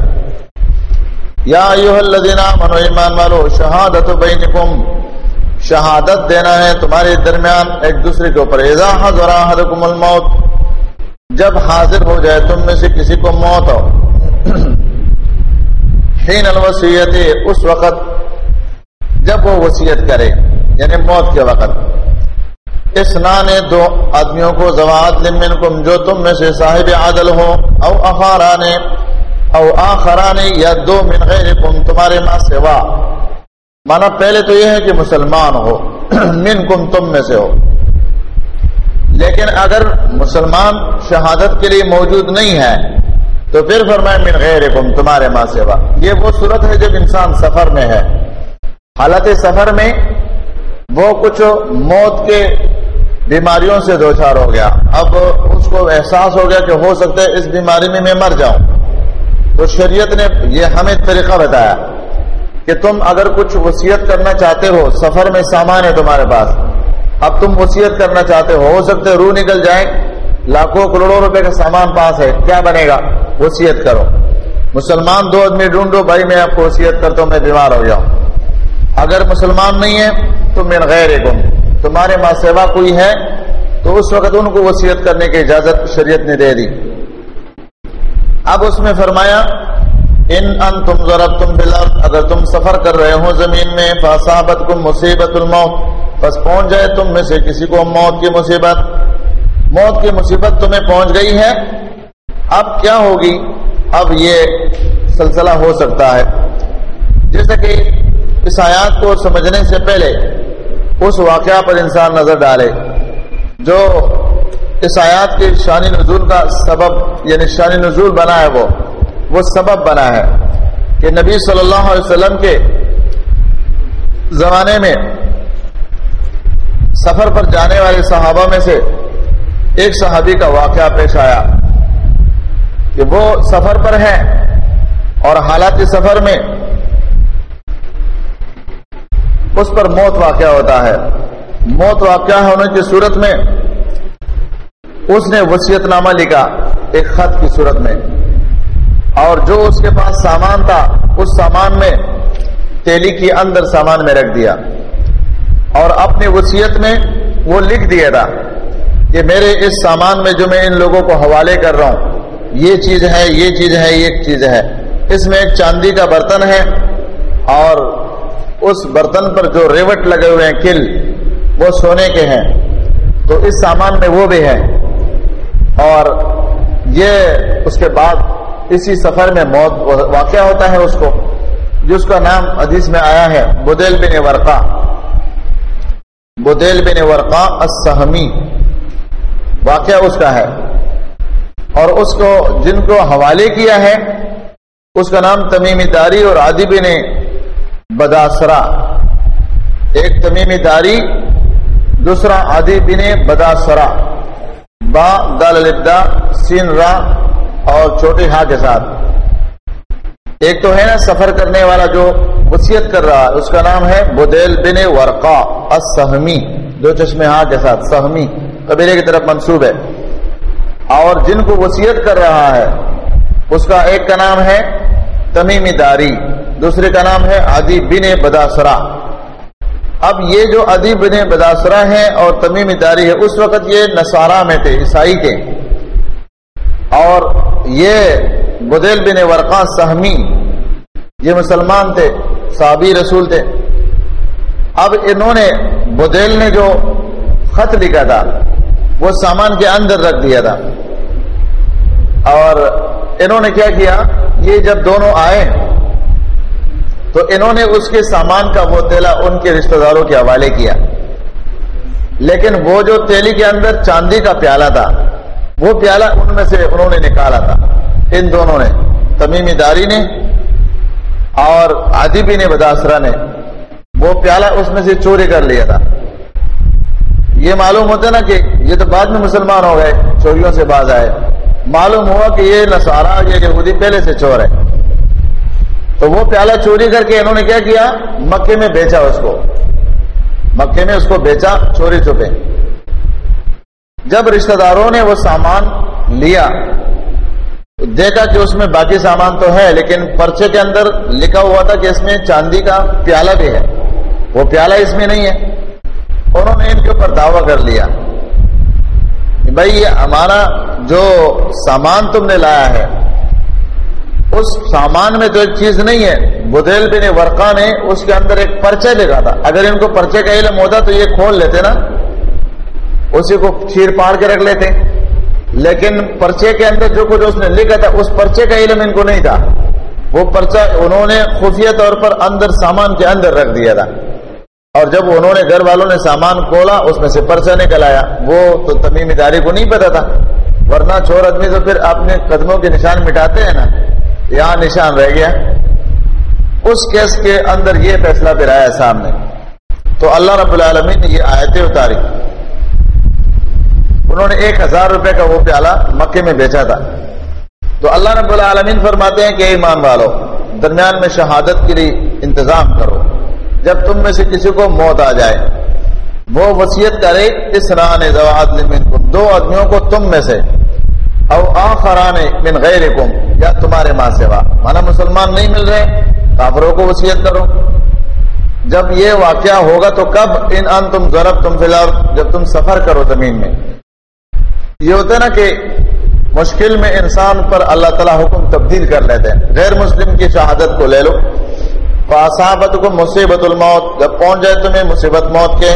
یا منو ایمان والو، شہادت بینکم۔ شہادت دینا ہے تمہارے درمیان ایک دوسرے کے اوپر۔ حضرکم الموت جب حاضر ہو جائے تم میں سے کسی کو موت ہو۔ حین الوسیت اس وقت جب وہ وسیعت کرے یعنی موت کے وقت۔ اس دو آدمیوں کو زوات منکم جو تم میں سے صاحب عادل ہو او اخارانے او آخرانے یا دو من غیرکم، تمہارے ماں سوا۔ مانا پہلے تو یہ ہے کہ مسلمان ہو، منکم تم میں سے ہو۔ لیکن اگر مسلمان شہادت کے لیے موجود نہیں ہے، تو پھر فرمائے، من غیرکم، تمہارے ماں سوا۔ یہ وہ صورت ہے جب انسان سفر میں ہے۔ حالت سفر میں وہ کچھ موت کے بیماریوں سے دو چار ہو گیا۔ اب اس کو احساس ہو گیا کہ ہو سکتا ہے اس بیماری میں میں مر جاؤں۔ تو شریعت نے یہ ہمیں طریقہ بتایا کہ تم اگر کچھ وسیعت کرنا چاہتے ہو، سفر میں سامان ہے تمہارے پاس۔ اب تم وسیعت کرنا چاہتے ہو ہو سکتے روح نکل جائے، لاکھوں کروڑوں روپے کا سامان پاس ہے، کیا بنے گا؟ وسیعت کرو۔ مسلمان دو آدمی ڈھونڈو، بھائی میں آپ کو وسیعت کرتا ہوں، میں بیمار ہو جاؤں۔ اگر مسلمان نہیں ہے، تو من غیر تمہارے ماں سیوا کوئی ہے، تو اس وقت ان کو وسیعت کرنے کی اجازت شریعت نے دے دی۔ اب اس میں فرمایا، ان ان تم ضرب تم اگر تم سفر کر رہے ہو زمین میں فاصابت کم مصیبت الموت۔ بس پہنچ جائے تم میں سے کسی کو موت کی مصیبت۔ موت کی مصیبت تمہیں پہنچ گئی ہے۔ اب کیا ہوگی؟ اب یہ سلسلہ ہو سکتا ہے۔ جیسے کہ اس آیات کو سمجھنے سے پہلے اس واقعہ پر انسان نظر ڈالے۔ جو اس آیات کے شانی نزول کا سبب یعنی شانی نزول بنا ہے وہ۔ وہ سبب بنا ہے کہ نبی صلی اللہ علیہ وسلم کے زمانے میں سفر پر جانے والے صحابہ میں سے ایک صحابی کا واقعہ پیش آیا کہ وہ سفر پر ہے اور حالات سفر میں اس پر موت واقع ہوتا ہے۔ موت واقع ہونے کی صورت میں اس نے وسیعت نامہ لکھا ایک خط کی صورت میں۔ اور جو اس کے پاس سامان تھا، اس سامان میں تیلی کے اندر سامان میں رکھ دیا۔ اور اپنی وسیعت میں وہ لکھ دیا تھا کہ میرے اس سامان میں جو میں ان لوگوں کو حوالے کر رہا ہوں، یہ چیز ہے، یہ چیز ہے، یہ چیز ہے۔ اس میں ایک چاندی کا برتن ہے اور اس برتن پر جو ریوٹ لگے ہوئے ہیں، کل، وہ سونے کے ہیں۔ تو اس سامان میں وہ بھی ہے۔ اور یہ اس کے بعد اسی سفر میں موت واقع ہوتا ہے اس کو، جس کا نام حدیث میں آیا ہے، بدیل بن ورقا بدیل بن ورقا السہمی، واقعہ اس کا ہے۔ اور اس کو جن کو حوالے کیا ہے، اس کا نام تمیمی داری اور عادی بن بداسرا۔ ایک تمیمی داری، دوسرا عادی بن بداسرا۔ با، دال لبدا سین را اور چھوٹی ہا کے ساتھ۔ ایک تو ہے نا سفر کرنے والا جو وسیعت کر رہا ہے، اس کا نام ہے بدیل بن ورقا السہمی۔ دو چشمے ہاں کے ساتھ، سہمی۔ قبیلے کی طرف منسوب ہے۔ اور جن کو وسیعت کر رہا ہے، اس کا ایک کا نام ہے تمیمی داری۔ دوسرے کا نام ہے ادی بن بداسرا۔ اب یہ جو ادی بن بداسرا ہے اور تمیمی داری ہے اس وقت یہ نصارہ میں تھے، عیسائی کے۔ اور یہ بدیل بن ورقا سہمی، یہ مسلمان تھے، صحابی رسول تھے۔ اب انہوں نے بدیل نے جو خط لکھا تھا، وہ سامان کے اندر رکھ دیا تھا۔ اور انہوں نے کیا کیا، یہ جب دونوں آئے، تو انہوں نے اس کے سامان کا وہ تیلا ان کے رشتہ داروں کے حوالے کیا۔ لیکن وہ جو تیلی کے اندر چاندی کا پیالہ تھا، وہ پیالہ ان میں سے انہوں نے نکالا تھا۔ ان دونوں نے، تمیمی داری نے اور آدیبی نے بداسرا نے، وہ پیالہ اس میں سے چوری کر لیا تھا۔ یہ معلوم ہوتا نا کہ یہ تو بعد میں مسلمان ہو گئے، چوریوں سے باز آئے۔ معلوم ہوا کہ یہ نسارا یہ یہودی پہلے سے چور ہے تو وہ پیالہ چوری کر کے انہوں نے کیا کیا؟ مکے میں بیچا اس کو۔ مکے میں اس کو بیچا، چوری چھپے۔ جب رشتہ داروں نے وہ سامان لیا دیکھا کہ اس میں باقی سامان تو ہے، لیکن پرچے کے اندر لکھا ہوا تھا کہ اس میں چاندی کا پیالہ بھی ہے۔ وہ پیالہ اس میں نہیں ہے۔ انہوں نے ان کے اوپر دعویٰ کر لیا بھائی، یہ ہمارا جو سامان تم نے لایا ہے، اس سامان میں تو ایک چیز نہیں ہے۔ بدیل بن ورقا نے اس کے اندر ایک پرچے لکھا تھا۔ اگر ان کو پرچے کا علم ہوتا تو یہ کھول لیتے نا۔ اسی کو چیر پاڑ کے رکھ لیتے۔ لیکن پرچے کے اندر جو کچھ اس نے لکھا تھا، اس پرچے کا علم ان کو نہیں تھا۔ وہ پرچہ انہوں نے خفیہ طور پر اندر سامان کے اندر رکھ دیا تھا۔ اور جب انہوں نے گھر والوں نے سامان کھولا، اس میں سے پرچہ نکل آیا۔ وہ تو تمیمی داری کو نہیں پتا تھا۔ ورنہ چور آدمی تو پھر اپنے قدموں کے نشان مٹاتے ہیں نا۔ یہاں نشان رہ گیا۔ اس کیس کے اندر یہ فیصلہ پھر آیا سامنے۔ تو اللہ رب العالمین نے یہ آیتیں اتاری۔ انہوں نے ایک ہزار روپے کا وہ پیالہ مکے میں بیچا تھا۔ تو اللہ رب العالمین فرماتے ہیں کہ ایمان والو، درمیان میں شہادت کے لیے انتظام کرو۔ جب تم میں سے کسی کو موت آ جائے، وہ وسیعت کرے، اس ران دو آدمیوں کو تم میں سے، او آخران من غیرکم، یا تمہارے ماں سے مانا مسلمان نہیں مل رہے، کافروں کو وسیعت کرو۔ جب یہ واقعہ ہوگا تو کب؟ ان ان تم ضرب تم فی الحال جب تم سفر کرو زمین میں۔ یہ ہوتا ہے نا کہ مشکل میں انسان پر اللہ تعالیٰ حکم تبدیل کر لیتے ہیں۔ غیر مسلم کی شہادت کو لے لو۔ فاصابت کو مصیبت الموت۔ جب پہنچ جائے تمہیں مصیبت موت کے۔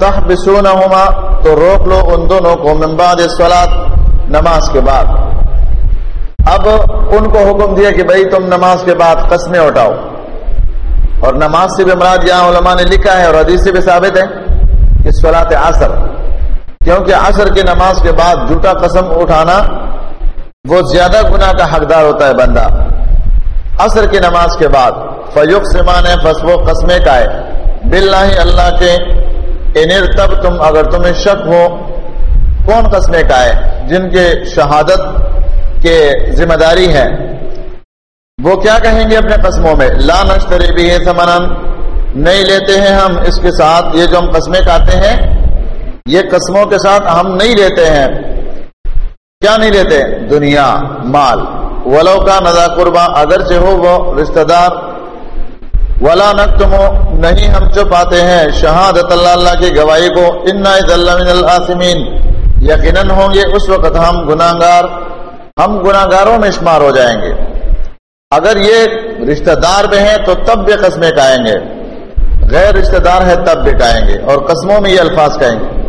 تہ تو روک لو ان دونوں کو ممباد سولاد نماز کے بعد۔ اب ان کو حکم دیا کہ بھائی تم نماز کے بعد قسمیں اٹھاؤ۔ اور نماز سے بھی مراد یہاں علماء نے لکھا ہے اور حدیث سے بھی ثابت ہے کہ سولاد عصر۔ کیونکہ عصر کی نماز کے بعد جھوٹا قسم اٹھانا وہ زیادہ گناہ کا حقدار ہوتا ہے بندہ۔ عصر کی نماز کے بعد فیوق سمان فسو قسمے کا ہے بلّہ اللہ کے انر تب تم، اگر تمہیں شک ہو، کون قسمے کا ہے جن کے شہادت کے ذمہ داری ہے وہ کیا کہیں گے اپنے قسموں میں؟ لا نشتری بھی ہے سمن نہیں لیتے ہیں ہم اس کے ساتھ، یہ جو ہم قسمیں کاتے ہیں یہ قسموں کے ساتھ ہم نہیں لیتے ہیں۔ کیا نہیں لیتے؟ دنیا، مال۔ ولو کا ندا قربا، اگرچہ ہو وہ رشتہ دار ولا نقتم نہیں ہم چپاتے ہیں۔ شہادت اللہ اللہ کی گواہی کو۔ انا من العاصمین یقیناً ہوں گے، اس وقت ہم گناگار ہم گناگاروں میں شمار ہو جائیں گے۔ اگر یہ رشتہ دار بھی ہیں تو تب بھی قسمیں کہیں گے۔ غیر رشتہ دار ہے تب بھی کہیں گے۔ اور قسموں میں یہ الفاظ کہیں گے۔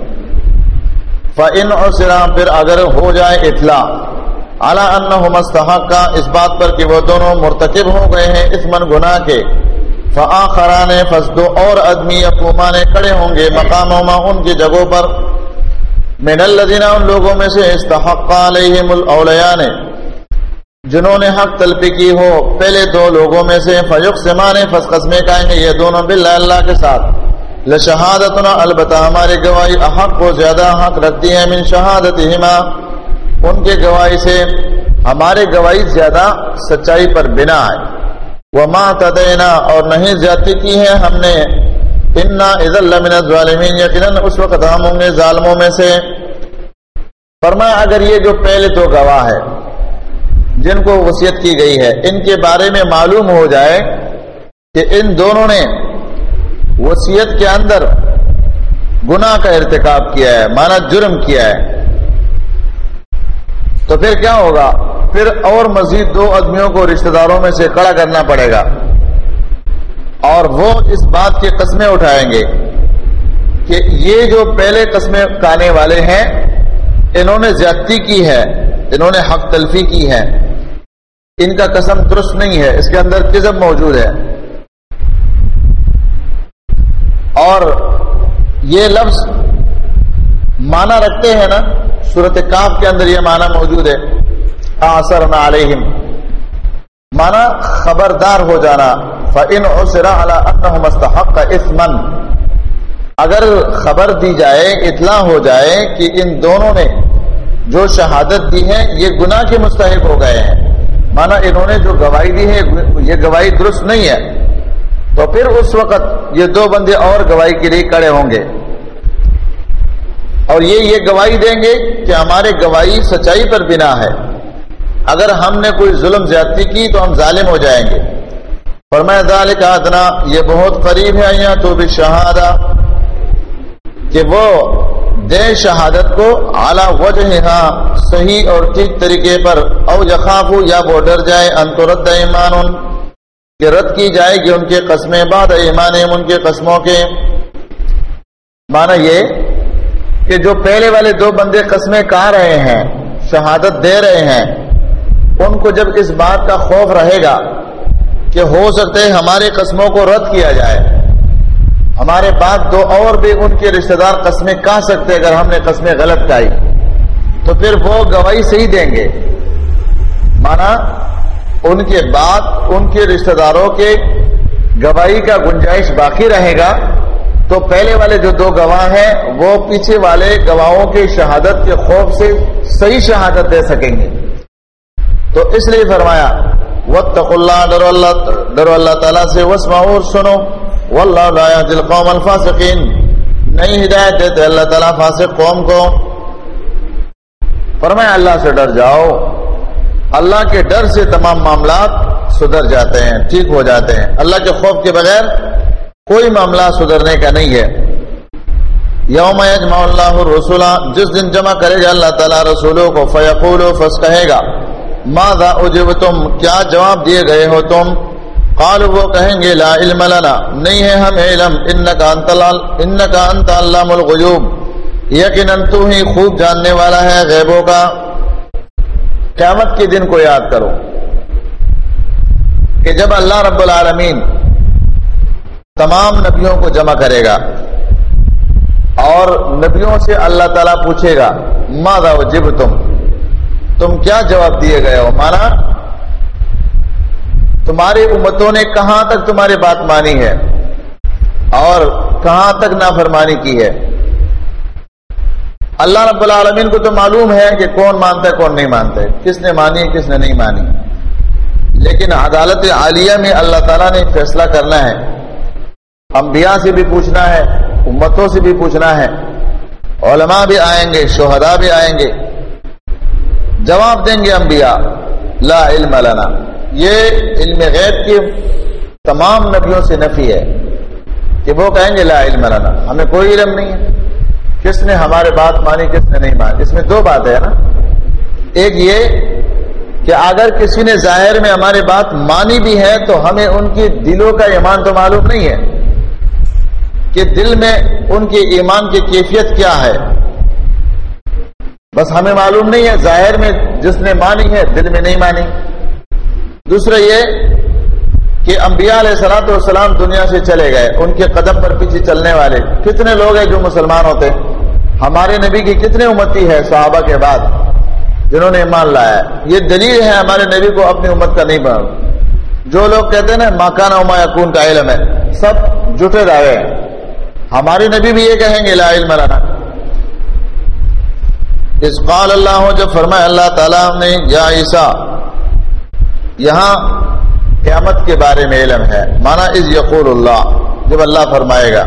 فن اور سرا پھر اگر ہو جائے اطلاع۔ اعلیٰ ان مستحق کا اس بات پر کہ وہ دونوں مرتکب ہو گئے ہیں اس من گناہ کے۔ فعا خران فسدو اور آدمی نے کھڑے ہوں گے مقام ان کی جگہوں پر۔ من الذین ان لوگوں میں سے استحق علیہم الاولیاء نے جنہوں نے حق تلپی کی ہو، پہلے دو لوگوں میں سے فیق سمانے فس قسمے کہیں گے یہ دونوں باللہ اللہ کے ساتھ۔ لشہادتنا، البتہ ہماری گواہی احق کو زیادہ حق رکھتی ہے من شہادت ان کے گواہی سے ہمارے گواہی زیادہ سچائی پر بنا ہے۔ وہ ماں تدینا اور نہیں زیادتی کی ہے ہم نے۔ انا عز اللہ ظالمین یقیناً اس وقت ہم ہوں گے ظالموں میں سے۔ فرمایا، اگر یہ جو پہلے دو گواہ ہے جن کو وصیت کی گئی ہے، ان کے بارے میں معلوم ہو جائے کہ ان دونوں نے وصیت کے اندر گناہ کا ارتکاب کیا ہے، مانا جرم کیا ہے۔ تو پھر کیا ہوگا؟ پھر اور مزید دو آدمیوں کو رشتہ داروں میں سے کڑا کرنا پڑے گا۔ اور وہ اس بات کی قسمیں اٹھائیں گے کہ یہ جو پہلے قسمیں کانے والے ہیں، انہوں نے زیادتی کی ہے، انہوں نے حق تلفی کی ہے۔ ان کا قسم درست نہیں ہے، اس کے اندر کزم موجود ہے۔ اور یہ لفظ مانا رکھتے ہیں نا صورت کاف کے اندر یہ مانا موجود ہے۔ آسر علیہم مانا خبردار ہو جانا۔ فن اور مستحق اسمن اگر خبر دی جائے، اطلاع ہو جائے کہ ان دونوں نے جو شہادت دی ہے یہ گناہ کے مستحق ہو گئے ہیں۔ مانا انہوں نے جو گواہی دی ہے، یہ گواہی درست نہیں ہے۔ تو پھر اس وقت یہ دو بندے اور گواہی کے لیے کڑے ہوں گے۔ اور یہ یہ گواہی دیں گے کہ ہمارے گواہی سچائی پر بنا ہے۔ اگر ہم نے کوئی ظلم زیادتی کی تو ہم ظالم ہو جائیں گے۔ فرمایا، ذالک ادنا یہ بہت قریب ہے یہاں تو بھی شہادہ۔ کہ وہ دے شہادت کو اعلیٰ وجہ صحیح اور ٹھیک طریقے پر، او یخاف یا وہ ڈر جائے انترد ایمان کہ رد کی جائے گی ان کے قسمیں بعد ایمان ان کے قسموں کے۔ مانا یہ کہ جو پہلے والے دو بندے قسمیں کہا رہے ہیں، شہادت دے رہے ہیں، ان کو جب اس بات کا خوف رہے گا کہ ہو سکتے ہمارے قسموں کو رد کیا جائے، ہمارے بعد دو اور بھی ان کے رشتہ دار قسمیں کہہ سکتے اگر ہم نے قسمیں غلط کہی تو پھر وہ گواہی صحیح دیں گے۔ مانا ان کے بعد ان کے رشتہ داروں کے گواہی کا گنجائش باقی رہے گا۔ تو پہلے والے جو دو گواہ ہیں، وہ پیچھے والے گواہوں کی شہادت کے خوف سے صحیح شہادت دے سکیں گے۔ تو اس لیے فرمایا وطق اللہ ڈرو اللہ ڈرو اللہ تعالیٰ سے وسما اور سنو۔ واللہ دل قوم الفاسقین نہیں ہدایت دیتے اللہ تعالیٰ فاسق قوم کو۔ فرمایا، اللہ سے ڈر جاؤ۔ اللہ کے ڈر سے تمام معاملات سدھر جاتے ہیں، ٹھیک ہو جاتے ہیں۔ اللہ کے خوف کے بغیر کوئی معاملہ سدھرنے کا نہیں ہے۔ یوم یجمع اللہ الرسول، جس دن جمع کرے گا اللہ تعالیٰ رسولوں کو، فیقول فس کہے گا، ماذا اجب تم کیا جواب دیے گئے ہو تم؟ قال وہ کہیں گے، لا علم لنا، نہیں ہے ہم علم انکا انت انکا انت علام الغیوب۔ یقیناً تو ہی خوب جاننے والا ہے غیبوں کا۔ قیامت کے دن کو یاد کرو کہ جب اللہ رب العالمین تمام نبیوں کو جمع کرے گا اور نبیوں سے اللہ تعالیٰ پوچھے گا مادا جب تم تم کیا جواب دیے گئے ہو؟ مانا، تمہاری امتوں نے کہاں تک تمہاری بات مانی ہے اور کہاں تک نافرمانی کی ہے؟ اللہ رب العالمین کو تو معلوم ہے کہ کون مانتا ہے، کون نہیں مانتا ہے۔ کس نے مانی، کس نے نہیں مانی۔ لیکن عدالت عالیہ میں اللہ تعالیٰ نے فیصلہ کرنا ہے۔ انبیاء سے بھی پوچھنا ہے، امتوں سے بھی پوچھنا ہے۔ علماء بھی آئیں گے، شہداء بھی آئیں گے۔ جواب دیں گے انبیاء، لا علم لنا۔ یہ علم غیب کی تمام نبیوں سے نفی ہے کہ وہ کہیں گے لا علم لنا۔ ہمیں کوئی علم نہیں ہے۔ کس نے ہمارے بات مانی کس نے نہیں مانی۔ اس میں دو بات ہے نا۔ ایک یہ کہ اگر کسی نے ظاہر میں ہماری بات مانی بھی ہے تو ہمیں ان کی دلوں کا ایمان تو معلوم نہیں ہے کہ دل میں ان کی ایمان کی کیفیت کیا ہے۔ بس ہمیں معلوم نہیں ہے ظاہر میں جس نے مانی ہے، دل میں نہیں مانی۔ دوسرا یہ کہ انبیاء علیہ سلاۃ والسلام دنیا سے چلے گئے، ان کے قدم پر پیچھے چلنے والے۔ کتنے لوگ ہیں جو مسلمان ہوتے ہمارے نبی کی کتنے امتی ہے صحابہ کے بعد جنہوں نے ایمان لایا ہے؟ یہ دلیل ہے ہمارے نبی کو اپنی امت کا نہیں بنا جو لوگ کہتے ہیں نا ماکانہ اما یقون کا علم ہے، سب جٹے دعوے ہیں۔ ہمارے نبی بھی یہ کہیں گے، لا علم لنا۔ اس قال اللہ جب فرمائے اللہ تعالیٰ نے، یا عیسیٰ، یہاں قیامت کے بارے میں علم ہے۔ مانا از یقول اللہ، جب اللہ فرمائے گا۔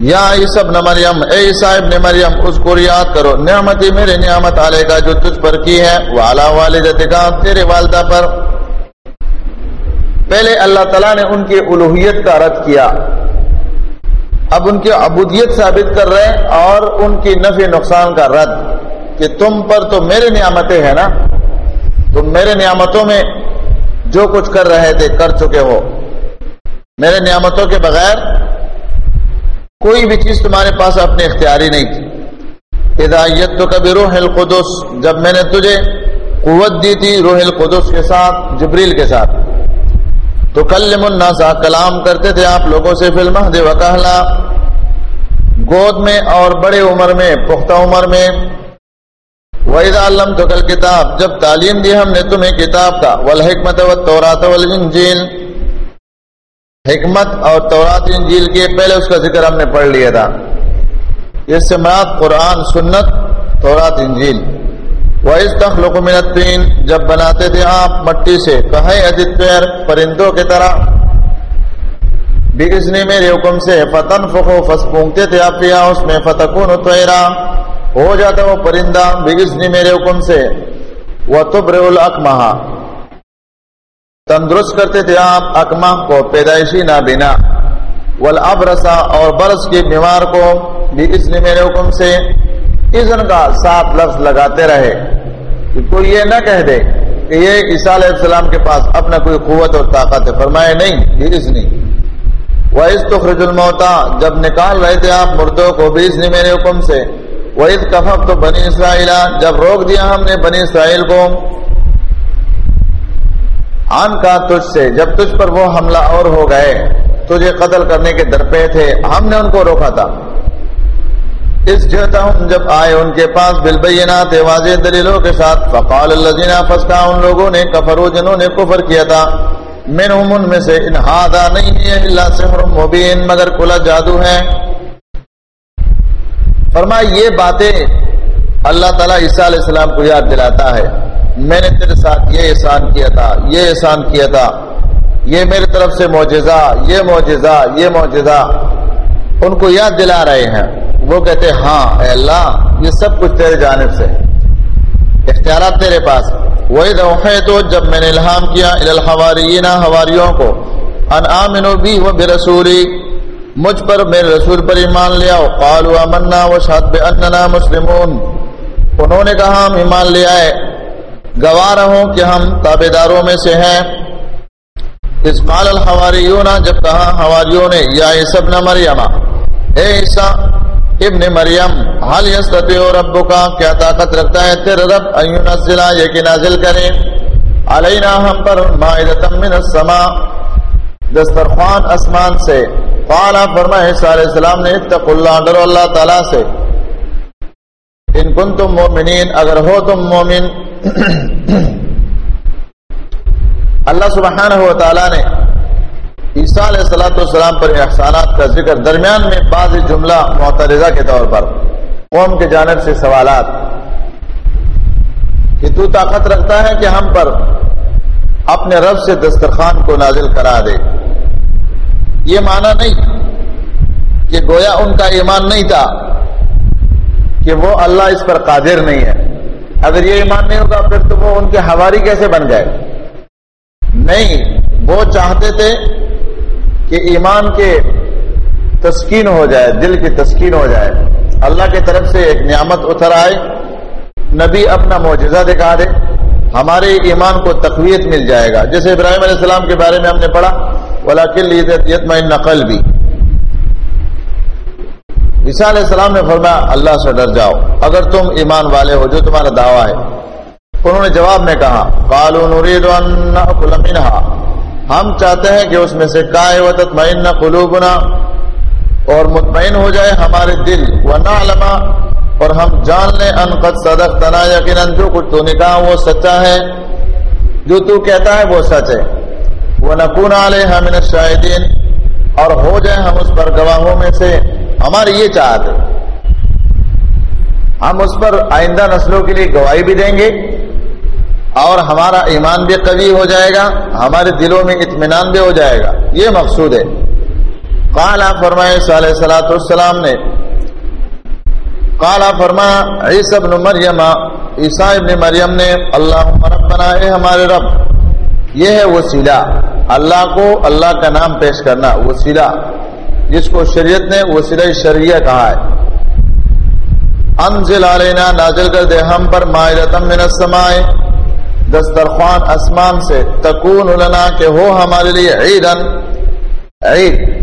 یا عیسب نہ مریم، اے عیسیٰ ابن مریم اس کو یاد کرو، نعمتی میرے نعمت علیہ کا جو تجھ پر کی ہے والا والدت کا تیرے والدہ پر۔ پہلے اللہ تعالیٰ نے ان کی الوحیت کا رد کیا۔ اب ان کی عبودیت ثابت کر رہے ہیں اور ان کی نفع نقصان کا رد کہ تم پر تو میرے نعمتیں ہیں نا؟ تم میرے نعمتوں میں جو کچھ کر رہے تھے، کر چکے ہو۔ میرے نعمتوں کے بغیر کوئی بھی چیز تمہارے پاس اپنے اختیاری نہیں تھی۔ ہدایت تو کبھی روح القدس، جب میں نے تجھے قوت دی تھی روح القدس کے ساتھ، جبریل کے ساتھ۔ تو کلم الناسا کلام کرتے تھے آپ لوگوں سے فلم دے وکہلا۔ گود میں اور بڑے عمر میں، پختہ عمر میں۔ وحید عالم تو کل کتاب جب تعلیم دی ہم نے تمہیں کتاب کا، والحکمت والتورات والانجیل حکمت اور تورات انجیل کے پہلے اس کا ذکر ہم نے پڑھ لیا تھا۔ اس سے مراد قرآن، سنت، تورات، انجیل۔ وَإِذْ تَخْلُقُ مِنَ الطِّينِ، جب بناتے تھے آپ مٹی سے کہے ادت پیر پرندوں کی طرح۔ بِإِذْنِ میرے حکم سے فتن فخو فس پونگتے تھے آپ یا اس میں فتکون طیرا ہو جاتا وہ پرندہ بِإِذْنِ میرے حکم سے۔ وَتُبْرِعُ الْأَكْمَحَ تندرست کرتے تھے آپ اکمہ کو، پیدائشی نابینا۔ والابرسا اور برس کے بیمار کو بِإِذْنِ میرے حکم سے اذن کا ساتھ لفظ لگاتے رہے۔ کہ کوئی یہ نہ کہہ دے کہ یہ عیسیٰ علیہ السلام کے پاس اپنا کوئی قوت اور طاقت ہے۔ فرمائے نہیں، یہ اذنی وَإِذْ تُخْرِجُ الْمَوْتَى، جب نکال رہے تھے آپ مردوں کو بھی بیزنی میرے حکم سے۔ وَإِذْ كَفَفْتُ بنی اسرائیل، جب روک دیا ہم نے بنی اسرائیل کو آن کا تجھ سے، جب تجھ پر وہ حملہ اور ہو گئے، تجھے قتل کرنے کے درپے تھے، ہم نے ان کو روکا تھا۔ اس جہتا ہوں جب آئے ان کے پاس بالبینات واضح دلیلوں کے ساتھ، فقال الذین فسقا ان لوگوں نے کفرو جنہوں نے کفر کیا تھا۔ منہم ان میں سے انہادا نہیں ہے الا سحر مبین، مگر کلا جادو ہے۔ فرمایا، یہ باتیں اللہ تعالیٰ عیسیٰ علیہ السلام کو یاد دلاتا ہے۔ میں نے تیرے ساتھ یہ احسان کیا تھا، یہ احسان کیا تھا۔ یہ میری طرف سے معجزہ، یہ معجزہ یہ معجزہ۔ ان کو یاد دلا رہے ہیں۔ وہ کہتے ہاں اے اللہ، یہ سب کچھ تیرے جانب سے۔ اختیارات تیرے پاس۔ وہی روحے تو جب میں نے الہام کیا الحواریین ہواریوں کو۔ ان آمنو بھی وہ بے رسولی مجھ پر، میرے رسول پر ایمان لیا قالوا آمنا وشهد باننا مسلمون۔ انہوں نے کہا، ہم ایمان لے آئے۔ گواہ رہوں کہ ہم تابعداروں میں سے ہیں۔ اس قال الحواریون، جب کہا حواریوں نے، یا عیسی ابن مریم، اے عیسی ابن مریم حال یستطیع ربک کیا طاقت رکھتا ہے تیرا رب؟ ان ينزل یہ کہ نازل کرے علینا ہم پر مائدۃ من السماء، دسترخوان اسمان سے۔ قال فرمائے عیسی علیہ السلام نے، اتقوا اللہ، ڈرو اللہ تعالی سے۔ ان کن تم مومنین، اگر ہو تم مومن، اللہ سبحانہ و تعالیٰ نے عیسیٰ علیہ السلاۃ والسلام پر احسانات کا ذکر درمیان میں بعض جملہ معترضہ کے طور پر قوم کے جانب سے سوالات کہ تو طاقت رکھتا ہے کہ ہم پر اپنے رب سے دسترخوان کو نازل کرا دے؟ یہ مانا نہیں کہ گویا ان کا ایمان نہیں تھا۔ کہ وہ اللہ اس پر قادر نہیں ہے۔ اگر یہ ایمان نہیں ہوگا پھر تو وہ ان کے ہواری کیسے بن گئے نہیں، وہ چاہتے تھے کہ ایمان کے تسکین ہو جائے، دل کی تسکین ہو جائے۔ اللہ کی طرف سے ایک نعمت اتر آئے۔ نبی اپنا معجزہ دکھا دے۔ ہمارے ایمان کو تقویت مل جائے گا۔ جیسے ابراہیم علیہ السلام کے بارے میں ہم نے پڑھا بولا نقل بھی عیسیٰ علیہ السلام نے فرمایا، اللہ سے ڈر جاؤ۔ اگر تم ایمان والے ہو، جو تمہارا دعویٰ ہے۔ انہوں نے جواب میں کہا بالو نورید ہم چاہتے ہیں کہ اس میں سے کائے و تطمئن قلوبنا اور مطمئن ہو جائے ہمارے دل۔ و نعلما اور ہم جان لیں، ان قد صدق تنا یقیناً، جو کچھ تو نے کہا وہ سچا ہے۔ جو تو کہتا ہے، وہ سچ ہے۔ وہ نقون علیہ من الشاہدین، اور ہو جائے ہم اس پر گواہوں میں سے۔ ہماری یہ چاہت ہے۔ ہم اس پر آئندہ نسلوں کے لیے گواہی بھی دیں گے اور ہمارا ایمان بھی قوی ہو جائے گا، ہمارے دلوں میں اطمینان بھی ہو جائے گا۔ یہ مقصود ہے۔ کالا فرمائے، صلی سلاۃ السلام نے کالا فرمایا عیسی ابن مریم، عیسیٰ ابن مریم نے اللہ ربنا اے ہمارے رب، یہ ہے وسیلہ۔ اللہ کو اللہ کا نام پیش کرنا، وسیلہ۔ جس کو شریعت نے وسیلہ شریعہ کہا ہے۔ انزل علینا، نازل کر دے ہم پر مائرتم من السماء۔ دسترخوان اسمان سے، تکون لنا کہ ہو ہمارے لیے عیدن عید۔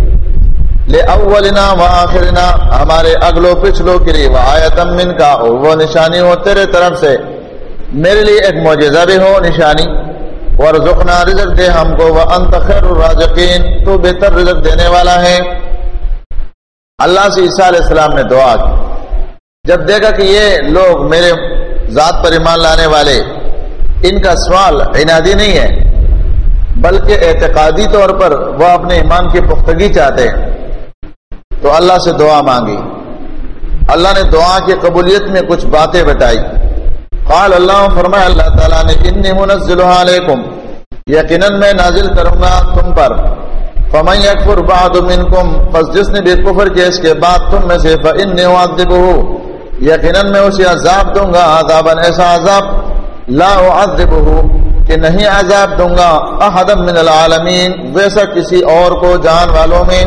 لے اولنا و آخرنا ہمارے اگلو پچھلو کے لیے وہ من کا وہ نشانی ہو تیرے طرف سے۔ میرے لیے ایک معجزہ بھی ہو، نشانی۔ اور رزق دے ہم کو وہ انت خیر الرازقین۔ تو بہتر رزق دینے والا ہے۔ اللہ سے عیسیٰ علیہ السلام نے دعا کی۔ جب دیکھا کہ یہ لوگ میرے ذات پر ایمان لانے والے، ان کا سوال عنادی نہیں ہے، بلکہ اعتقادی طور پر وہ اپنے ایمان کی پختگی چاہتے ہیں۔ تو اللہ سے دعا مانگی۔ اللہ نے دعا کی قبولیت میں کچھ باتیں بتائی۔ قال، اللہ فرمائے، اللہ تعالیٰ نے، انی علیکم، یقیناً میں نازل کروں گا تم پر۔ فمن یکفر بعد منکم پس جس نے بھی کفر کیا اس کے بعد تم میں سے فإنی اعذبہ یقیناً میں اسے عذاب دوں گا، عذابا ایسا عذاب، لا اعذبہ کہ نہیں عذاب دوں گا احد من العالمین ویسا کسی اور کو جان والوں میں۔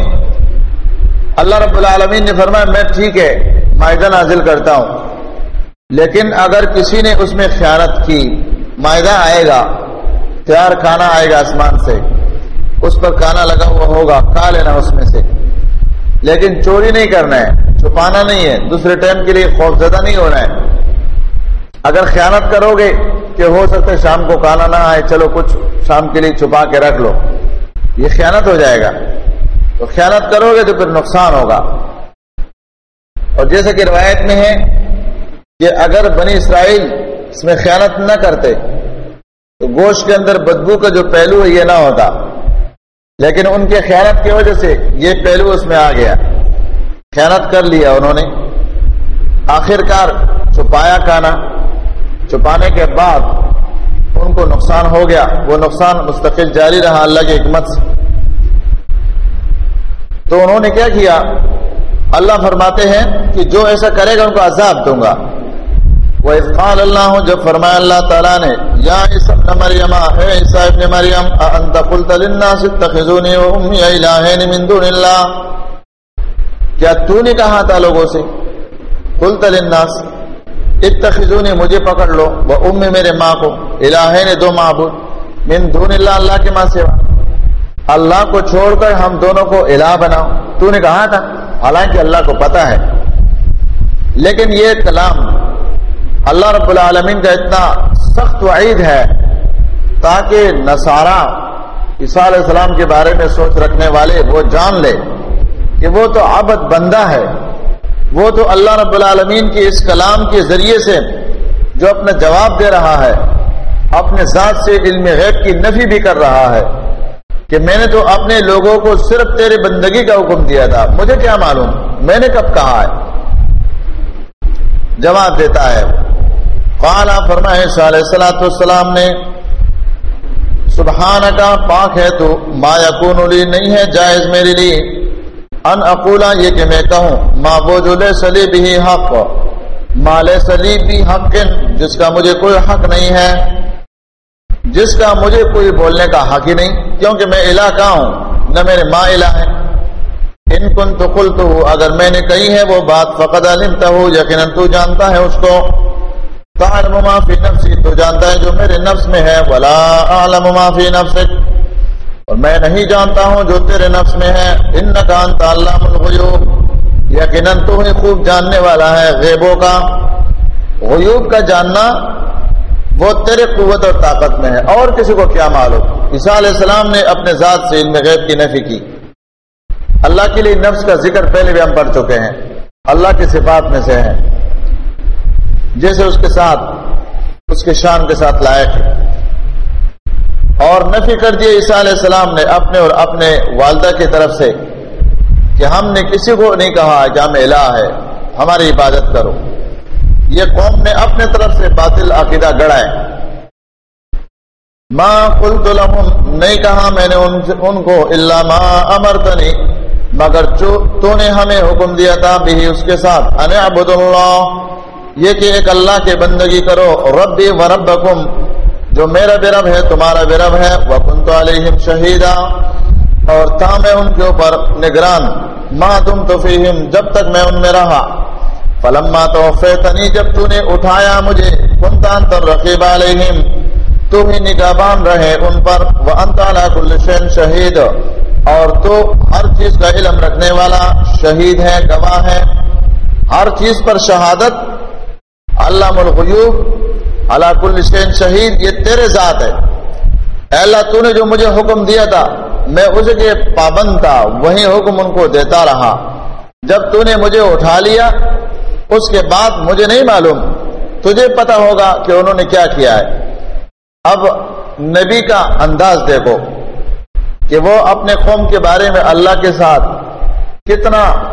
اللہ رب العالمین نے فرمایا، میں ٹھیک ہے معاہدہ نازل کرتا ہوں۔ لیکن اگر کسی نے اس میں خیانت کی، معاہدہ آئے گا، تیار کھانا آئے گا آسمان سے۔ اس پر کھانا لگا ہوا ہوگا، کھا لینا اس میں سے۔ لیکن چوری نہیں کرنا ہے، چھپانا نہیں ہے۔ دوسرے ٹائم کے لیے خوف زدہ نہیں ہونا ہے۔ اگر خیانت کرو گے کہ ہو سکتا ہے شام کو کھانا نہ آئے، چلو کچھ شام کے لیے چھپا کے رکھ لو۔ یہ خیانت ہو جائے گا۔ تو خیانت کرو گے تو پھر نقصان ہوگا۔ اور جیسے کہ روایت میں ہے کہ اگر بنی اسرائیل اس میں خیانت نہ کرتے، تو گوشت کے اندر بدبو کا جو پہلو ہے، یہ نہ ہوتا۔ لیکن ان کے خیانت کی وجہ سے یہ پہلو اس میں آ گیا۔ خیانت کر لیا انہوں نے۔ آخر کار چھپایا کھانا چھپانے کے بعد ان کو نقصان ہو گیا۔ وہ نقصان مستقل جاری رہا اللہ کی حکمت سے۔ تو انہوں نے کیا کیا؟ اللہ فرماتے ہیں کہ جو ایسا کرے گا ان کو عذاب دوں گا۔ وہ اقال اللہ جب فرمایا اللہ تعالیٰ نے یا مریم اے عیسیٰ ابن مریم انت قلت للناس اتخذونی و امی الہین من دون اللہ کیا تو نے کہا تھا لوگوں سے، قلت للناس اتخذونی مجھے پکڑ لو وہ امی میرے ماں کو الہین دو معبود، من دون اللہ اللہ کے ماں سوا. اللہ کو چھوڑ کر ہم دونوں کو الہ بناؤ، تو نے کہا تھا، حالانکہ اللہ کو پتا ہے، لیکن یہ کلام اللہ رب العالمین کا اتنا سخت وعید ہے تاکہ نصارہ عیسیٰ علیہ السلام کے بارے میں سوچ رکھنے والے وہ جان لے کہ وہ تو عبد بندہ ہے، وہ تو اللہ رب العالمین کے اس کلام کے ذریعے سے جو اپنا جواب دے رہا ہے، اپنے ذات سے علم غیب کی نفی بھی کر رہا ہے کہ میں نے تو اپنے لوگوں کو صرف تیرے بندگی کا حکم دیا تھا۔ مجھے کیا معلوم؟ میں نے کب کہا ہے؟ جواب دیتا ہے قالا فرمائے، صلی اللہ علیہ السلام نے سبحان کا پاک ہے تو، ما یکون لی، نہیں ہے جائز میرے لیے۔ ان اقولا، یہ کہ میں کہوں، ما وہ جو لے سلی بھی حق مال سلی بھی حق، جس کا مجھے کوئی حق نہیں ہے، جس کا مجھے کوئی بولنے کا حق ہی نہیں، کیونکہ میں الہ کا ہوں، نہ میرے ماں الہ ہے۔ ان کن تو کل تو اگر میں نے کہی ہے وہ بات، فقد علمتا ہو یقیناً تو جانتا ہے اس کو۔ تعلم ما فی نفسی تو جانتا ہے جو میرے نفس میں ہے، ولا اعلم ما فی نفسک۔ اور میں نہیں جانتا ہوں جو تیرے نفس میں ہے۔ انکا انت علام الغیوب۔ یقیناً تو ہی خوب جاننے والا ہے غیبوں کا۔ غیوب کا جاننا وہ تیرے قوت اور طاقت میں ہے۔ اور کسی کو کیا معلوم؟ عیسیٰ علیہ السلام نے اپنے ذات سے علم غیب کی نفی کی۔ اللہ کے لیے نفس کا ذکر پہلے بھی ہم پڑھ چکے ہیں۔ اللہ کی صفات میں سے ہے جیسے اس کے ساتھ اس کے شان کے ساتھ لائق ہے۔ اور نفی کر دیے عیسیٰ علیہ السلام نے اپنے اور اپنے والدہ کی طرف سے کہ ہم نے کسی کو نہیں کہا کہ ہم الہ ہے ہماری عبادت کرو۔ یہ قوم نے اپنے طرف سے باطل عقیدہ گڑا ہے ماں قلت لهم نہیں کہا میں نے ان, کو اللہ ماں امرتنی مگر جو تو نے ہمیں حکم دیا تھا بھی اس کے ساتھ۔ ان عبد اللہ یہ کہ ایک اللہ کے بندگی کرو، ربی و ربکم، جو میرا بے رب ہے، تمہارا بے رب ہے وکنت علیہم شہیدا، اور تھا میں ان کے اوپر نگران ما تم تو فیہم، جب تک میں ان میں رہا۔ فلما توفیتنی، جب تو نے اٹھایا مجھے کنتان تر رقیب علیہم، تو ہی نگہبان رہے ان پر وانت علی کل شین شہید، اور تو ہر چیز کا علم رکھنے والا شہید ہے گواہ ہے ہر چیز پر شہادت علام الغیوب علا کل شین شہید، یہ تیرے ذات ہے۔ اے اللہ، تو نے جو مجھے حکم دیا تھا، میں اس کے پابند تھا، وہی حکم ان کو دیتا رہا۔ جب تو نے مجھے اٹھا لیا، اس کے بعد مجھے نہیں معلوم۔ تجھے پتا ہوگا کہ انہوں نے کیا کیا ہے۔ اب نبی کا انداز دیکھو کہ وہ اپنے قوم کے بارے میں اللہ کے ساتھ کتنا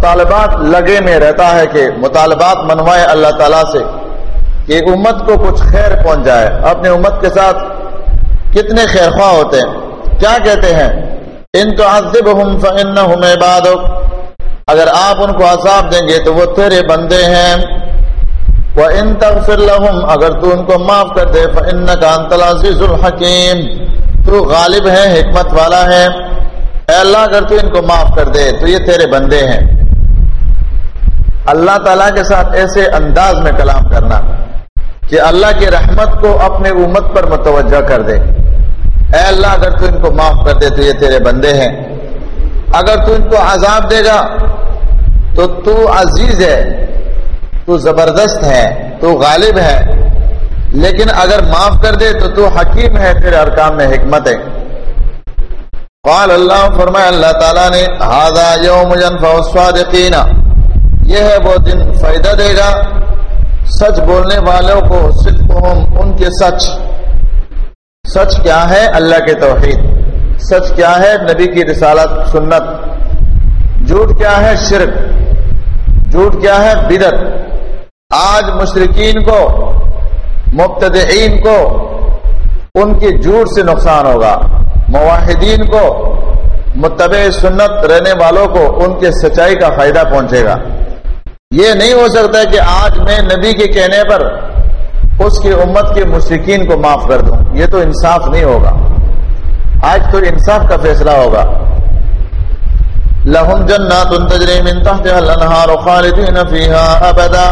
مطالبات لگے میں رہتا ہے کہ مطالبات منوائے اللہ تعالیٰ سے کہ امت کو کچھ خیر پہنچ جائے۔ اپنے امت کے ساتھ کتنے خیر خواہ ہوتے ہیں؟ کیا کہتے ہیں؟ ان تو عزب ہم فن ہم اگر آپ ان کو عذاب دیں گے تو وہ تیرے بندے ہیں۔ وہ ان تغفر لهم، اگر تو ان کو معاف کر دے فانك انت العزيز الحكيم۔ تو غالب ہے، حکمت والا ہے۔ اے اللہ، اگر تو ان کو معاف کر دے تو یہ تیرے بندے ہیں۔ اللہ تعالیٰ کے ساتھ ایسے انداز میں کلام کرنا کہ اللہ کی رحمت کو اپنے امت پر متوجہ کر دے۔ اے اللہ، اگر تو ان کو معاف کر دے تو یہ تیرے بندے ہیں۔ اگر تو ان کو عذاب دے گا تو تو عزیز ہے، تو زبردست ہے، تو غالب ہے۔ لیکن اگر معاف کر دے تو تو حکیم ہے، تیرے ارکام میں حکمت ہے۔ قال اللہ فرمائے اللہ تعالیٰ نے یہ ہے وہ دن فائدہ دے گا۔ سچ بولنے والوں کو صدقہم ان کے سچ۔ سچ کیا ہے؟ اللہ کے توحید۔ سچ کیا ہے؟ نبی کی رسالت، سنت۔ جھوٹ کیا ہے؟ شرک۔ جھوٹ کیا ہے؟ بدت آج مشرقین کو مبتدئین کو ان کے جھوٹ سے نقصان ہوگا۔ مواحدین کو، متبع سنت رہنے والوں کو ان کے سچائی کا فائدہ پہنچے گا۔ یہ نہیں ہو سکتا کہ آج میں نبی کے کہنے پر اس کی امت کے مشرقین کو معاف کر دوں۔ یہ تو انصاف نہیں ہوگا۔ آج تو انصاف کا فیصلہ ہوگا۔ لہم جنات من تحتها الانہار خالدین فیہا ابدا۔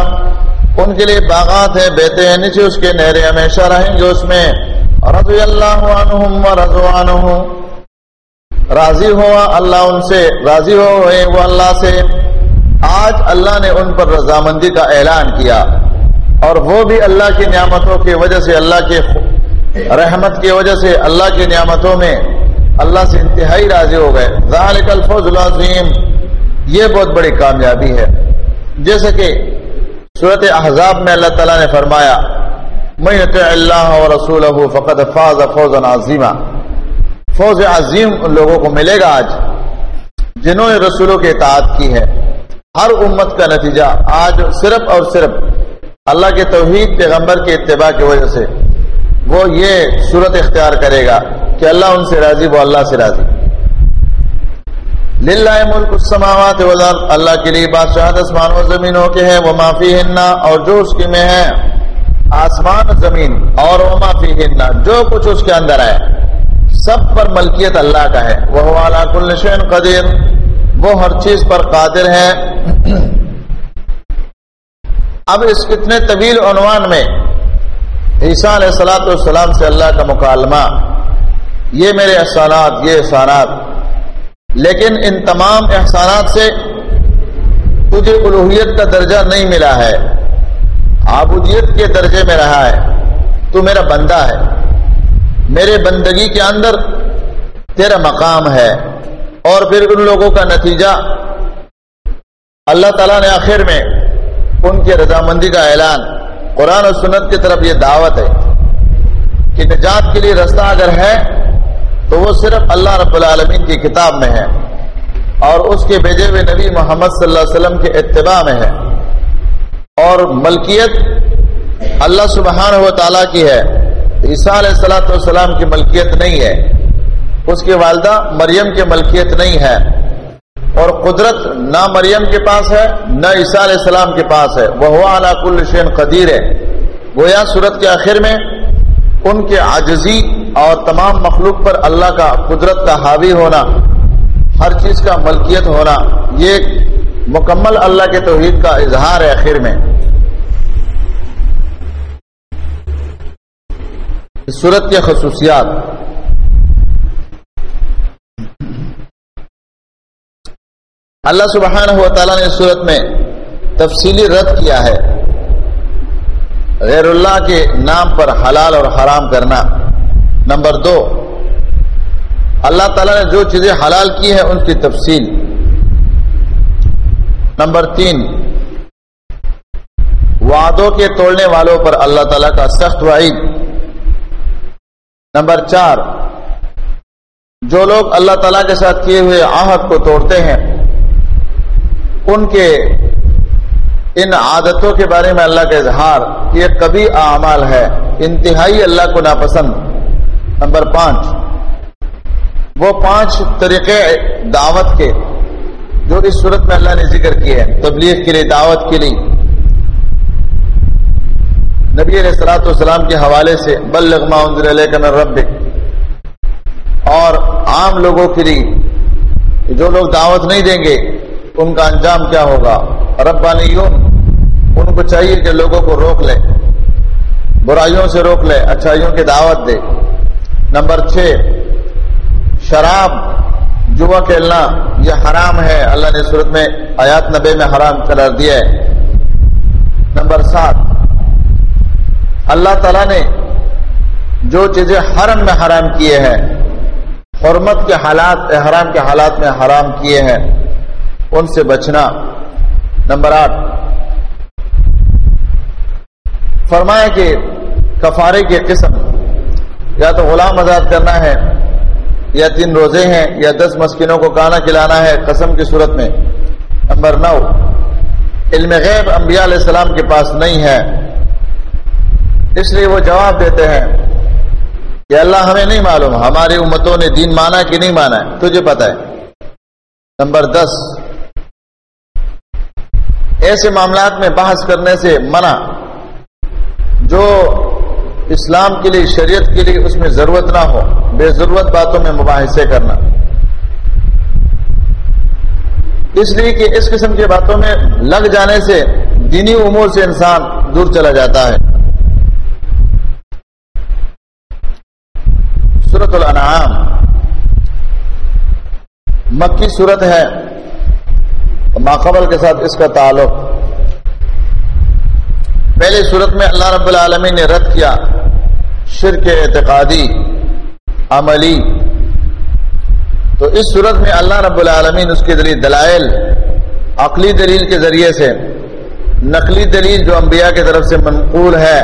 ان کے لیے باغات ہیں بیتے ہیں، نیچے اس کے نہریں ہمیشہ رہیں گے اس میں۔ رضی اللہ عنہم و رضوانہم۔ راضی ہوا، اللہ ان سے راضی ہوئے وہ اللہ سے۔ آج اللہ نے ان پر رضامندی کا اعلان کیا اور وہ بھی اللہ کی نعمتوں کی وجہ سے اللہ کے رحمت کی وجہ سے اللہ کی نعمتوں میں اللہ سے انتہائی راضی ہو گئے۔ ذالک الفوز العظیم۔ یہ بہت بڑی کامیابی ہے۔ جیسے کہ صورت احزاب میں اللہ تعالیٰ نے فرمایا میں اللہ اور رسول فقط فاض فوز عظیمہ فوز عظیم ان لوگوں کو ملے گا آج، جنہوں نے رسولوں کی اطاعت کی ہے۔ ہر امت کا نتیجہ آج صرف اور صرف اللہ کے توحید پیغمبر کے اتباع کی وجہ سے وہ یہ صورت اختیار کرے گا کہ اللہ ان سے راضی، وہ اللہ سے راضی۔ للہ ملک السماوات والارض، اللہ کے لیے بادشاہ آسمان و زمینوں کے ہیں وہ معافی ہننا اور جو اس کی میں ہے آسمان زمین اور وہ معافی ہننا جو کچھ اس کے اندر ہے، سب پر ملکیت اللہ کا ہے۔ وہ والا کل شین قدیر۔ وہ ہر چیز پر قادر ہے۔ اب اس کتنے طویل عنوان میں عیسیٰ علیہ السلاۃ والسلام سے اللہ کا مکالمہ، یہ میرے احسانات، یہ احسانات۔ لیکن ان تمام احسانات سے تجھے الوحیت کا درجہ نہیں ملا ہے۔ آبودیت کے درجے میں رہا ہے۔ تو میرا بندہ ہے۔ میرے بندگی کے اندر تیرا مقام ہے۔ اور پھر ان لوگوں کا نتیجہ اللہ تعالیٰ نے آخر میں ان کی رضامندی کا اعلان قرآن و سنت کی طرف یہ دعوت ہے کہ نجات کے لیے رستہ اگر ہے تو وہ صرف اللہ رب العالمین کی کتاب میں ہے اور اس کے بھیجے ہوئے نبی محمد صلی اللہ علیہ وسلم کے اتباع میں ہے اور ملکیت اللہ سبحان و تعالیٰ کی ہے عیسیٰ علیہ السلاۃ والسلام کی ملکیت نہیں ہے اس کی والدہ مریم کی ملکیت نہیں ہے اور قدرت نہ مریم کے پاس ہے، نہ عیسیٰ علیہ السلام کے پاس ہے۔ وہ اعلیٰ شین قدیر ہے۔ گویا صورت کے آخر میں ان کے عاجزی اور تمام مخلوق پر اللہ کا قدرت کا حاوی ہونا، ہر چیز کا ملکیت ہونا، یہ مکمل اللہ کے توحید کا اظہار ہے آخر میں۔ صورت کے خصوصیات۔ اللہ سبحانہ و تعالیٰ نے صورت میں تفصیلی رد کیا ہے غیر اللہ کے نام پر حلال اور حرام کرنا۔ نمبر دو، اللہ تعالیٰ نے جو چیزیں حلال کی ہیں ان کی تفصیل۔ نمبر تین، وعدوں کے توڑنے والوں پر اللہ تعالیٰ کا سخت وعید۔ نمبر چار، جو لوگ اللہ تعالیٰ کے ساتھ کیے ہوئے آہد کو توڑتے ہیں ان کے ان عادتوں کے بارے میں اللہ کا اظہار یہ کبھی اعمال ہے، انتہائی اللہ کو ناپسند۔ نمبر پانچ، وہ پانچ طریقے دعوت کے جو اس صورت میں اللہ نے ذکر کیے ہیں، تبلیغ کے لیے، دعوت کے لیے۔ نبی علیہ السلاۃ والسلام کے حوالے سے، بلغ ما انزل علیہ کا رب اور عام لوگوں کے لیے، جو لوگ دعوت نہیں دیں گے ان کا انجام کیا ہوگا؟ ربانیون، ان کو چاہیے کہ لوگوں کو روک لے برائیوں سے روک لے اچھائیوں کی دعوت دے۔ نمبر چھ، شراب جوا کھیلنا یہ حرام ہے۔ اللہ نے صورت میں آیات نبے میں حرام قرار دیا ہے۔ نمبر سات، اللہ تعالی نے جو چیزیں حرم میں حرام کیے ہیں، حرمت کے حالات، احرام کے حالات میں حرام کیے ہیں ان سے بچنا۔ نمبر آٹھ۔ فرمایا کہ کفارے کی قسم، یا تو غلام آزاد کرنا ہے، یا تین روزے ہیں، یا دس مسکینوں کو کانا کھلانا ہے، قسم کی صورت میں۔ نمبر نو۔ علم غیب انبیاء علیہ السلام کے پاس نہیں ہے۔ اس لیے وہ جواب دیتے ہیں، کہ اللہ ہمیں نہیں معلوم، ہماری امتوں نے دین مانا کہ نہیں مانا ہے، تجھے پتا ہے۔ نمبر دس۔ ایسے معاملات میں بحث کرنے سے منع جو اسلام کے لیے، شریعت کے لیے اس میں ضرورت نہ ہو، بے ضرورت باتوں میں مباحثے کرنا۔ اس لیے کہ اس قسم کی باتوں میں لگ جانے سے، دینی امور سے انسان دور چلا جاتا ہے۔ سورت الانعام۔ مکی صورت ہے۔ ماقبل کے ساتھ اس کا تعلق۔ پہلے صورت میں اللہ رب العالمین نے رد کیا۔ شرک اعتقادی، عملی۔ تو اس صورت میں اللہ رب العالمین اس کے ذریعے دلائل، عقلی دلیل کے ذریعے سے، نقلی دلیل جو انبیاء کی طرف سے منقول ہے،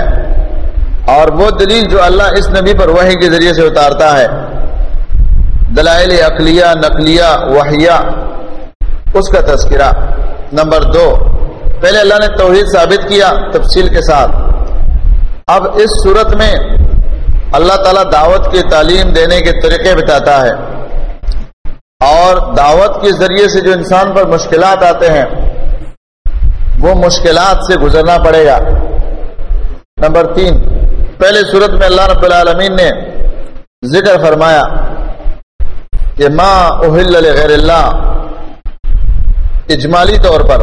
اور وہ دلیل جو اللہ اس نبی پر وحی کے ذریعے سے اتارتا ہے۔ دلائل عقلیہ، نقلیہ، وحیہ۔ اس کا تذکرہ۔ نمبر دو، پہلے اللہ نے توحید ثابت کیا تفصیل کے ساتھ۔ اب اس صورت میں اللہ تعالیٰ دعوت کی تعلیم دینے کے طریقے بتاتا ہے۔ اور دعوت کے ذریعے سے جو انسان پر مشکلات آتے ہیں، وہ مشکلات سے گزرنا پڑے گا۔ نمبر تین، پہلے صورت میں اللہ رب العالمین نے ذکر فرمایا کہ ماں اہل غیر اللہ اجمالی طور پر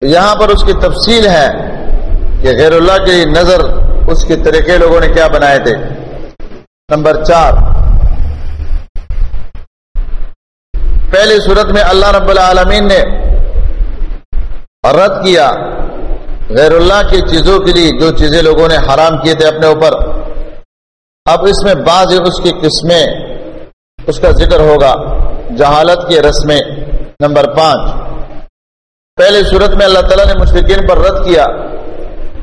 یہاں پر اس کی تفصیل ہے کہ غیر اللہ کی نظر اس کے طریقے لوگوں نے کیا بنائے تھے۔ نمبر چار۔ پہلی صورت میں اللہ رب العالمین نے رد کیا غیر اللہ کی چیزوں کے لیے جو چیزیں لوگوں نے حرام کیے تھے اپنے اوپر۔ اب اس میں بعض اس کی قسمیں اس کا ذکر ہوگا، جہالت کی رسمیں۔ نمبر پانچ۔ پہلی صورت میں اللہ تعالیٰ نے مشرقین پر رد کیا،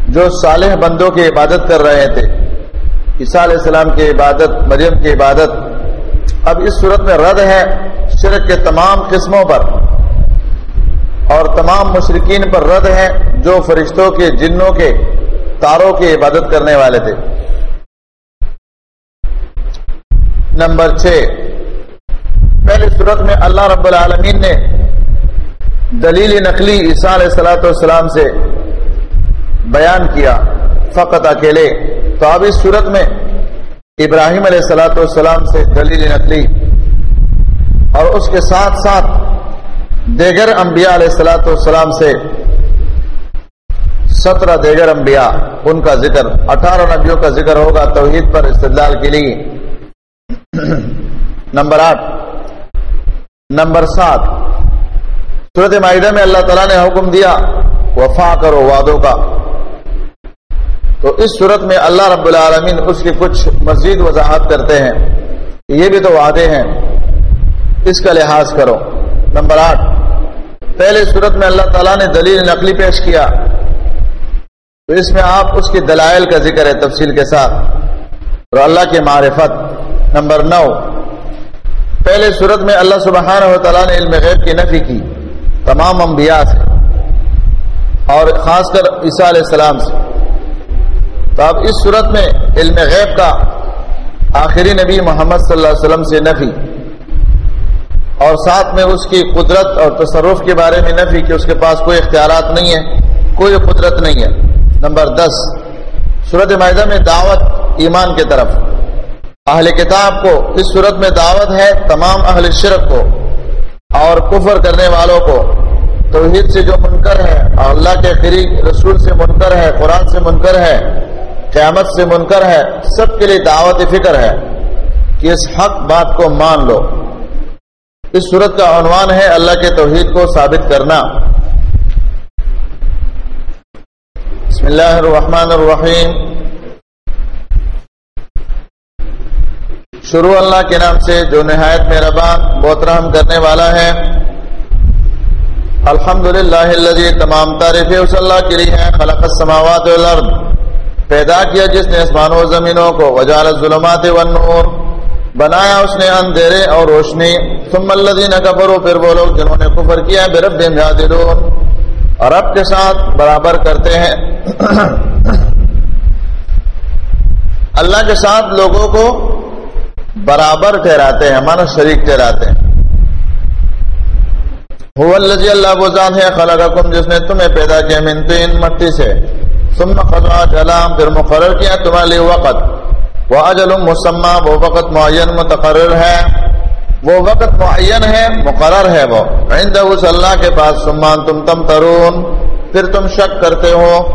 جو صالح بندوں کی عبادت کر رہے تھے۔ عیسیٰ علیہ السلام کی عبادت، مریم کی عبادت۔ اب اس صورت میں رد ہے شرک کے تمام قسموں پر۔ اور تمام مشرقین پر رد ہے جو فرشتوں کے، جنوں کے، تاروں کی عبادت کرنے والے تھے۔ نمبر چھ۔ پہلی صورت میں اللہ رب العالمین نے دلیل نقلی عیسیٰ علیہ السلاۃ والسلام سے بیان کیا فقط اکیلے۔ تو اب اس صورت میں ابراہیم علیہ السلاۃ والسلام سے دلیل نقلی اور اس کے ساتھ ساتھ دیگر انبیاء علیہ السلاۃ والسلام سے سترہ دیگر انبیاء، ان کا ذکر، اٹھارہ نبیوں کا ذکر ہوگا توحید پر استدلال کے لیے۔ نمبر آٹھ نمبر سات۔ صورت معاہدہ میں اللہ تعالیٰ نے حکم دیا، وفا کرو وعدوں کا۔ تو اس صورت میں اللہ رب العالمین اس کی کچھ مزید وضاحت کرتے ہیں یہ بھی تو وعدے ہیں۔ اس کا لحاظ کرو۔ نمبر آٹھ۔ پہلے صورت میں اللہ تعالیٰ نے دلیل نقلی پیش کیا۔ تو اس میں آپ اس کی دلائل کا ذکر ہے تفصیل کے ساتھ۔ اور اللہ کی معرفت۔ نمبر نو۔ پہلے صورت میں اللہ سبحانہ و تعالیٰ نے علم غیب کی نفی کی، تمام انبیاء سے، اور خاص کر عیسیٰ علیہ السلام سے۔ تو اب اس صورت میں علم غیب کا آخری نبی محمد صلی اللہ علیہ وسلم سے نفی، اور ساتھ میں اس کی قدرت اور تصرف کے بارے میں نفی کہ اس کے پاس کوئی اختیارات نہیں ہے کوئی قدرت نہیں ہے۔ نمبر دس، صورت معاہدہ میں دعوت ایمان کی طرف۔ اہل کتاب کو اس صورت میں دعوت ہے تمام اہل شرک کو اور کفر کرنے والوں کو۔ توحید سے جو منکر ہے اور اللہ کے قریب، رسول سے منکر ہے، قرآن سے منکر ہے، قیامت سے منکر ہے، سب کے لیے دعوت فکر ہے کہ اس حق بات کو مان لو۔ اس صورت کا عنوان ہے اللہ کے توحید کو ثابت کرنا۔ بسم اللہ الرحمن الرحیم۔ شروع اللہ کے نام سے جو نہایت مہربان، بہت رحم کرنے والا ہے۔ الحمد للہ تمام تعریفیں اس اللہ کے لیے ہیں خلق السماوات والارض۔ پیدا کیا جس نے اسمان و زمینوں کو وجال الظلمات والنور۔ بنایا اس نے اندھیرے اور روشنی۔ ثم الذین کفروا، پھر وہ لوگ جنہوں نے کفر کیا، بربهم یعدلون۔ اور رب کے ساتھ برابر کرتے ہیں۔ اللہ کے ساتھ لوگوں کو برابر ٹھہراتے ہیں مانا شریک ٹھہراتے ہیں۔ هو اللہ وہ ذات ہے، خلقکم، جس نے تمہیں پیدا کیا من طین مٹی سے۔ ثم قضا جلام پھر مقرر کیا تمہارے لیے وقت۔ وہ اجل مسمہ وہ وقت معین متقرر ہے۔ وہ وقت معین ہے، مقرر ہے وہ۔ عند اس اللہ کے پاس، سمان تم تم ترون، پھر تم شک کرتے ہو۔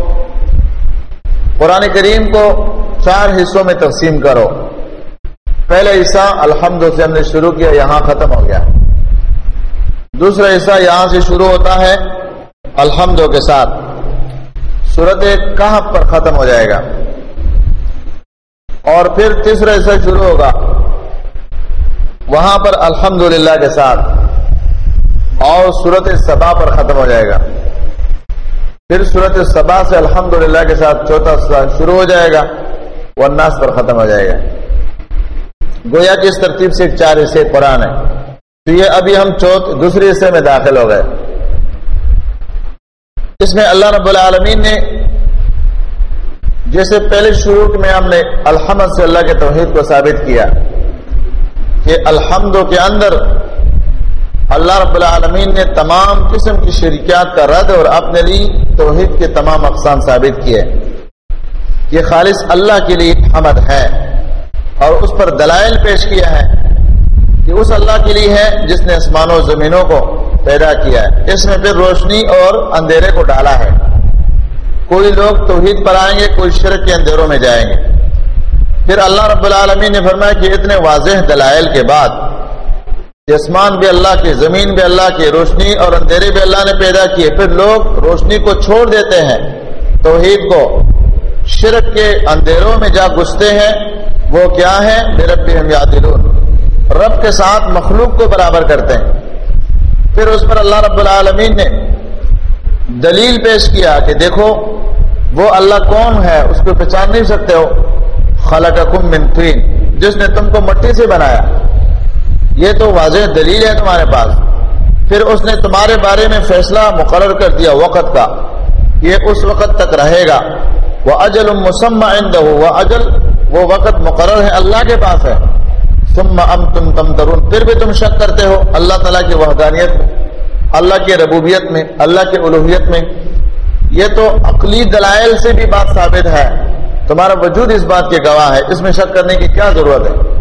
قرآن کریم کو چار حصوں میں تقسیم کرو۔ پہلے حصہ الحمد سے ہم نے شروع کیا، یہاں ختم ہو گیا۔ دوسرا حصہ یہاں سے شروع ہوتا ہے الحمد کے ساتھ۔ صورت کہاں پر ختم ہو جائے گا۔ اور پھر تیسرا حصہ شروع ہوگا۔ وہاں پر الحمد کے ساتھ۔ اور صورت سبا پر ختم ہو جائے گا۔ پھر صورت سبا سے الحمدللہ کے ساتھ چوتھا شروع ہو جائے گا۔ وہ پر ختم ہو جائے گا۔ گویا کہ اس ترتیب سے چار حصے قرآن ہے۔ تو یہ ابھی ہم چوتھ، دوسرے حصے میں داخل ہو گئے۔ اس میں اللہ رب العالمین نے جیسے پہلے شروع میں ہم نے الحمد سے اللہ کے توحید کو ثابت کیا کہ الحمد کے اندر اللہ رب العالمین نے تمام قسم کی شرکیات کا رد اور اپنے لیے توحید کے تمام اقسام ثابت کیے۔ کہ خالص اللہ کے لیے حمد ہے۔ اور اس پر دلائل پیش کیا ہے کہ اس اللہ کے لیے ہے جس نے آسمان و زمینوں کو پیدا کیا ہے۔ اس میں پھر روشنی اور اندھیرے کو ڈالا ہے۔ کوئی لوگ توحید پر آئیں گے، کوئی شرک کے اندھیروں میں جائیں گے۔ پھر اللہ رب العالمین نے فرمایا کہ اتنے واضح دلائل کے بعد جسمان بھی اللہ کی زمین بھی اللہ کی روشنی اور اندھیرے بھی اللہ نے پیدا کیے۔ پھر لوگ روشنی کو چھوڑ دیتے ہیں، توحید کو شرک کے اندھیروں میں جا گھستے ہیں، وہ کیا ہے رب ہم یادلون رب کے ساتھ مخلوق کو برابر کرتے ہیں۔ پھر اس پر اللہ رب العالمین نے دلیل پیش کیا کہ دیکھو، وہ اللہ کون ہے؟ اس کو پہچان نہیں سکتے ہو۔ خلقکم من طین۔ جس نے تم کو مٹی سے بنایا۔ یہ تو واضح دلیل ہے تمہارے پاس۔ پھر اس نے تمہارے بارے میں فیصلہ مقرر کر دیا وقت کا۔ یہ اس وقت تک رہے گا۔ وہ اجل مسمہ وہ اجل، وہ وقت مقرر ہے، اللہ کے پاس ہے۔ ثم ام تم تم ترون پھر بھی تم شک کرتے ہو۔ اللہ تعالیٰ کی وحدانیت میں اللہ کی ربوبیت میں، اللہ کی الوحیت میں۔ یہ تو عقلی دلائل سے بھی بات ثابت ہے۔ تمہارا وجود اس بات کے گواہ ہے، اس میں شک کرنے کی کیا ضرورت ہے؟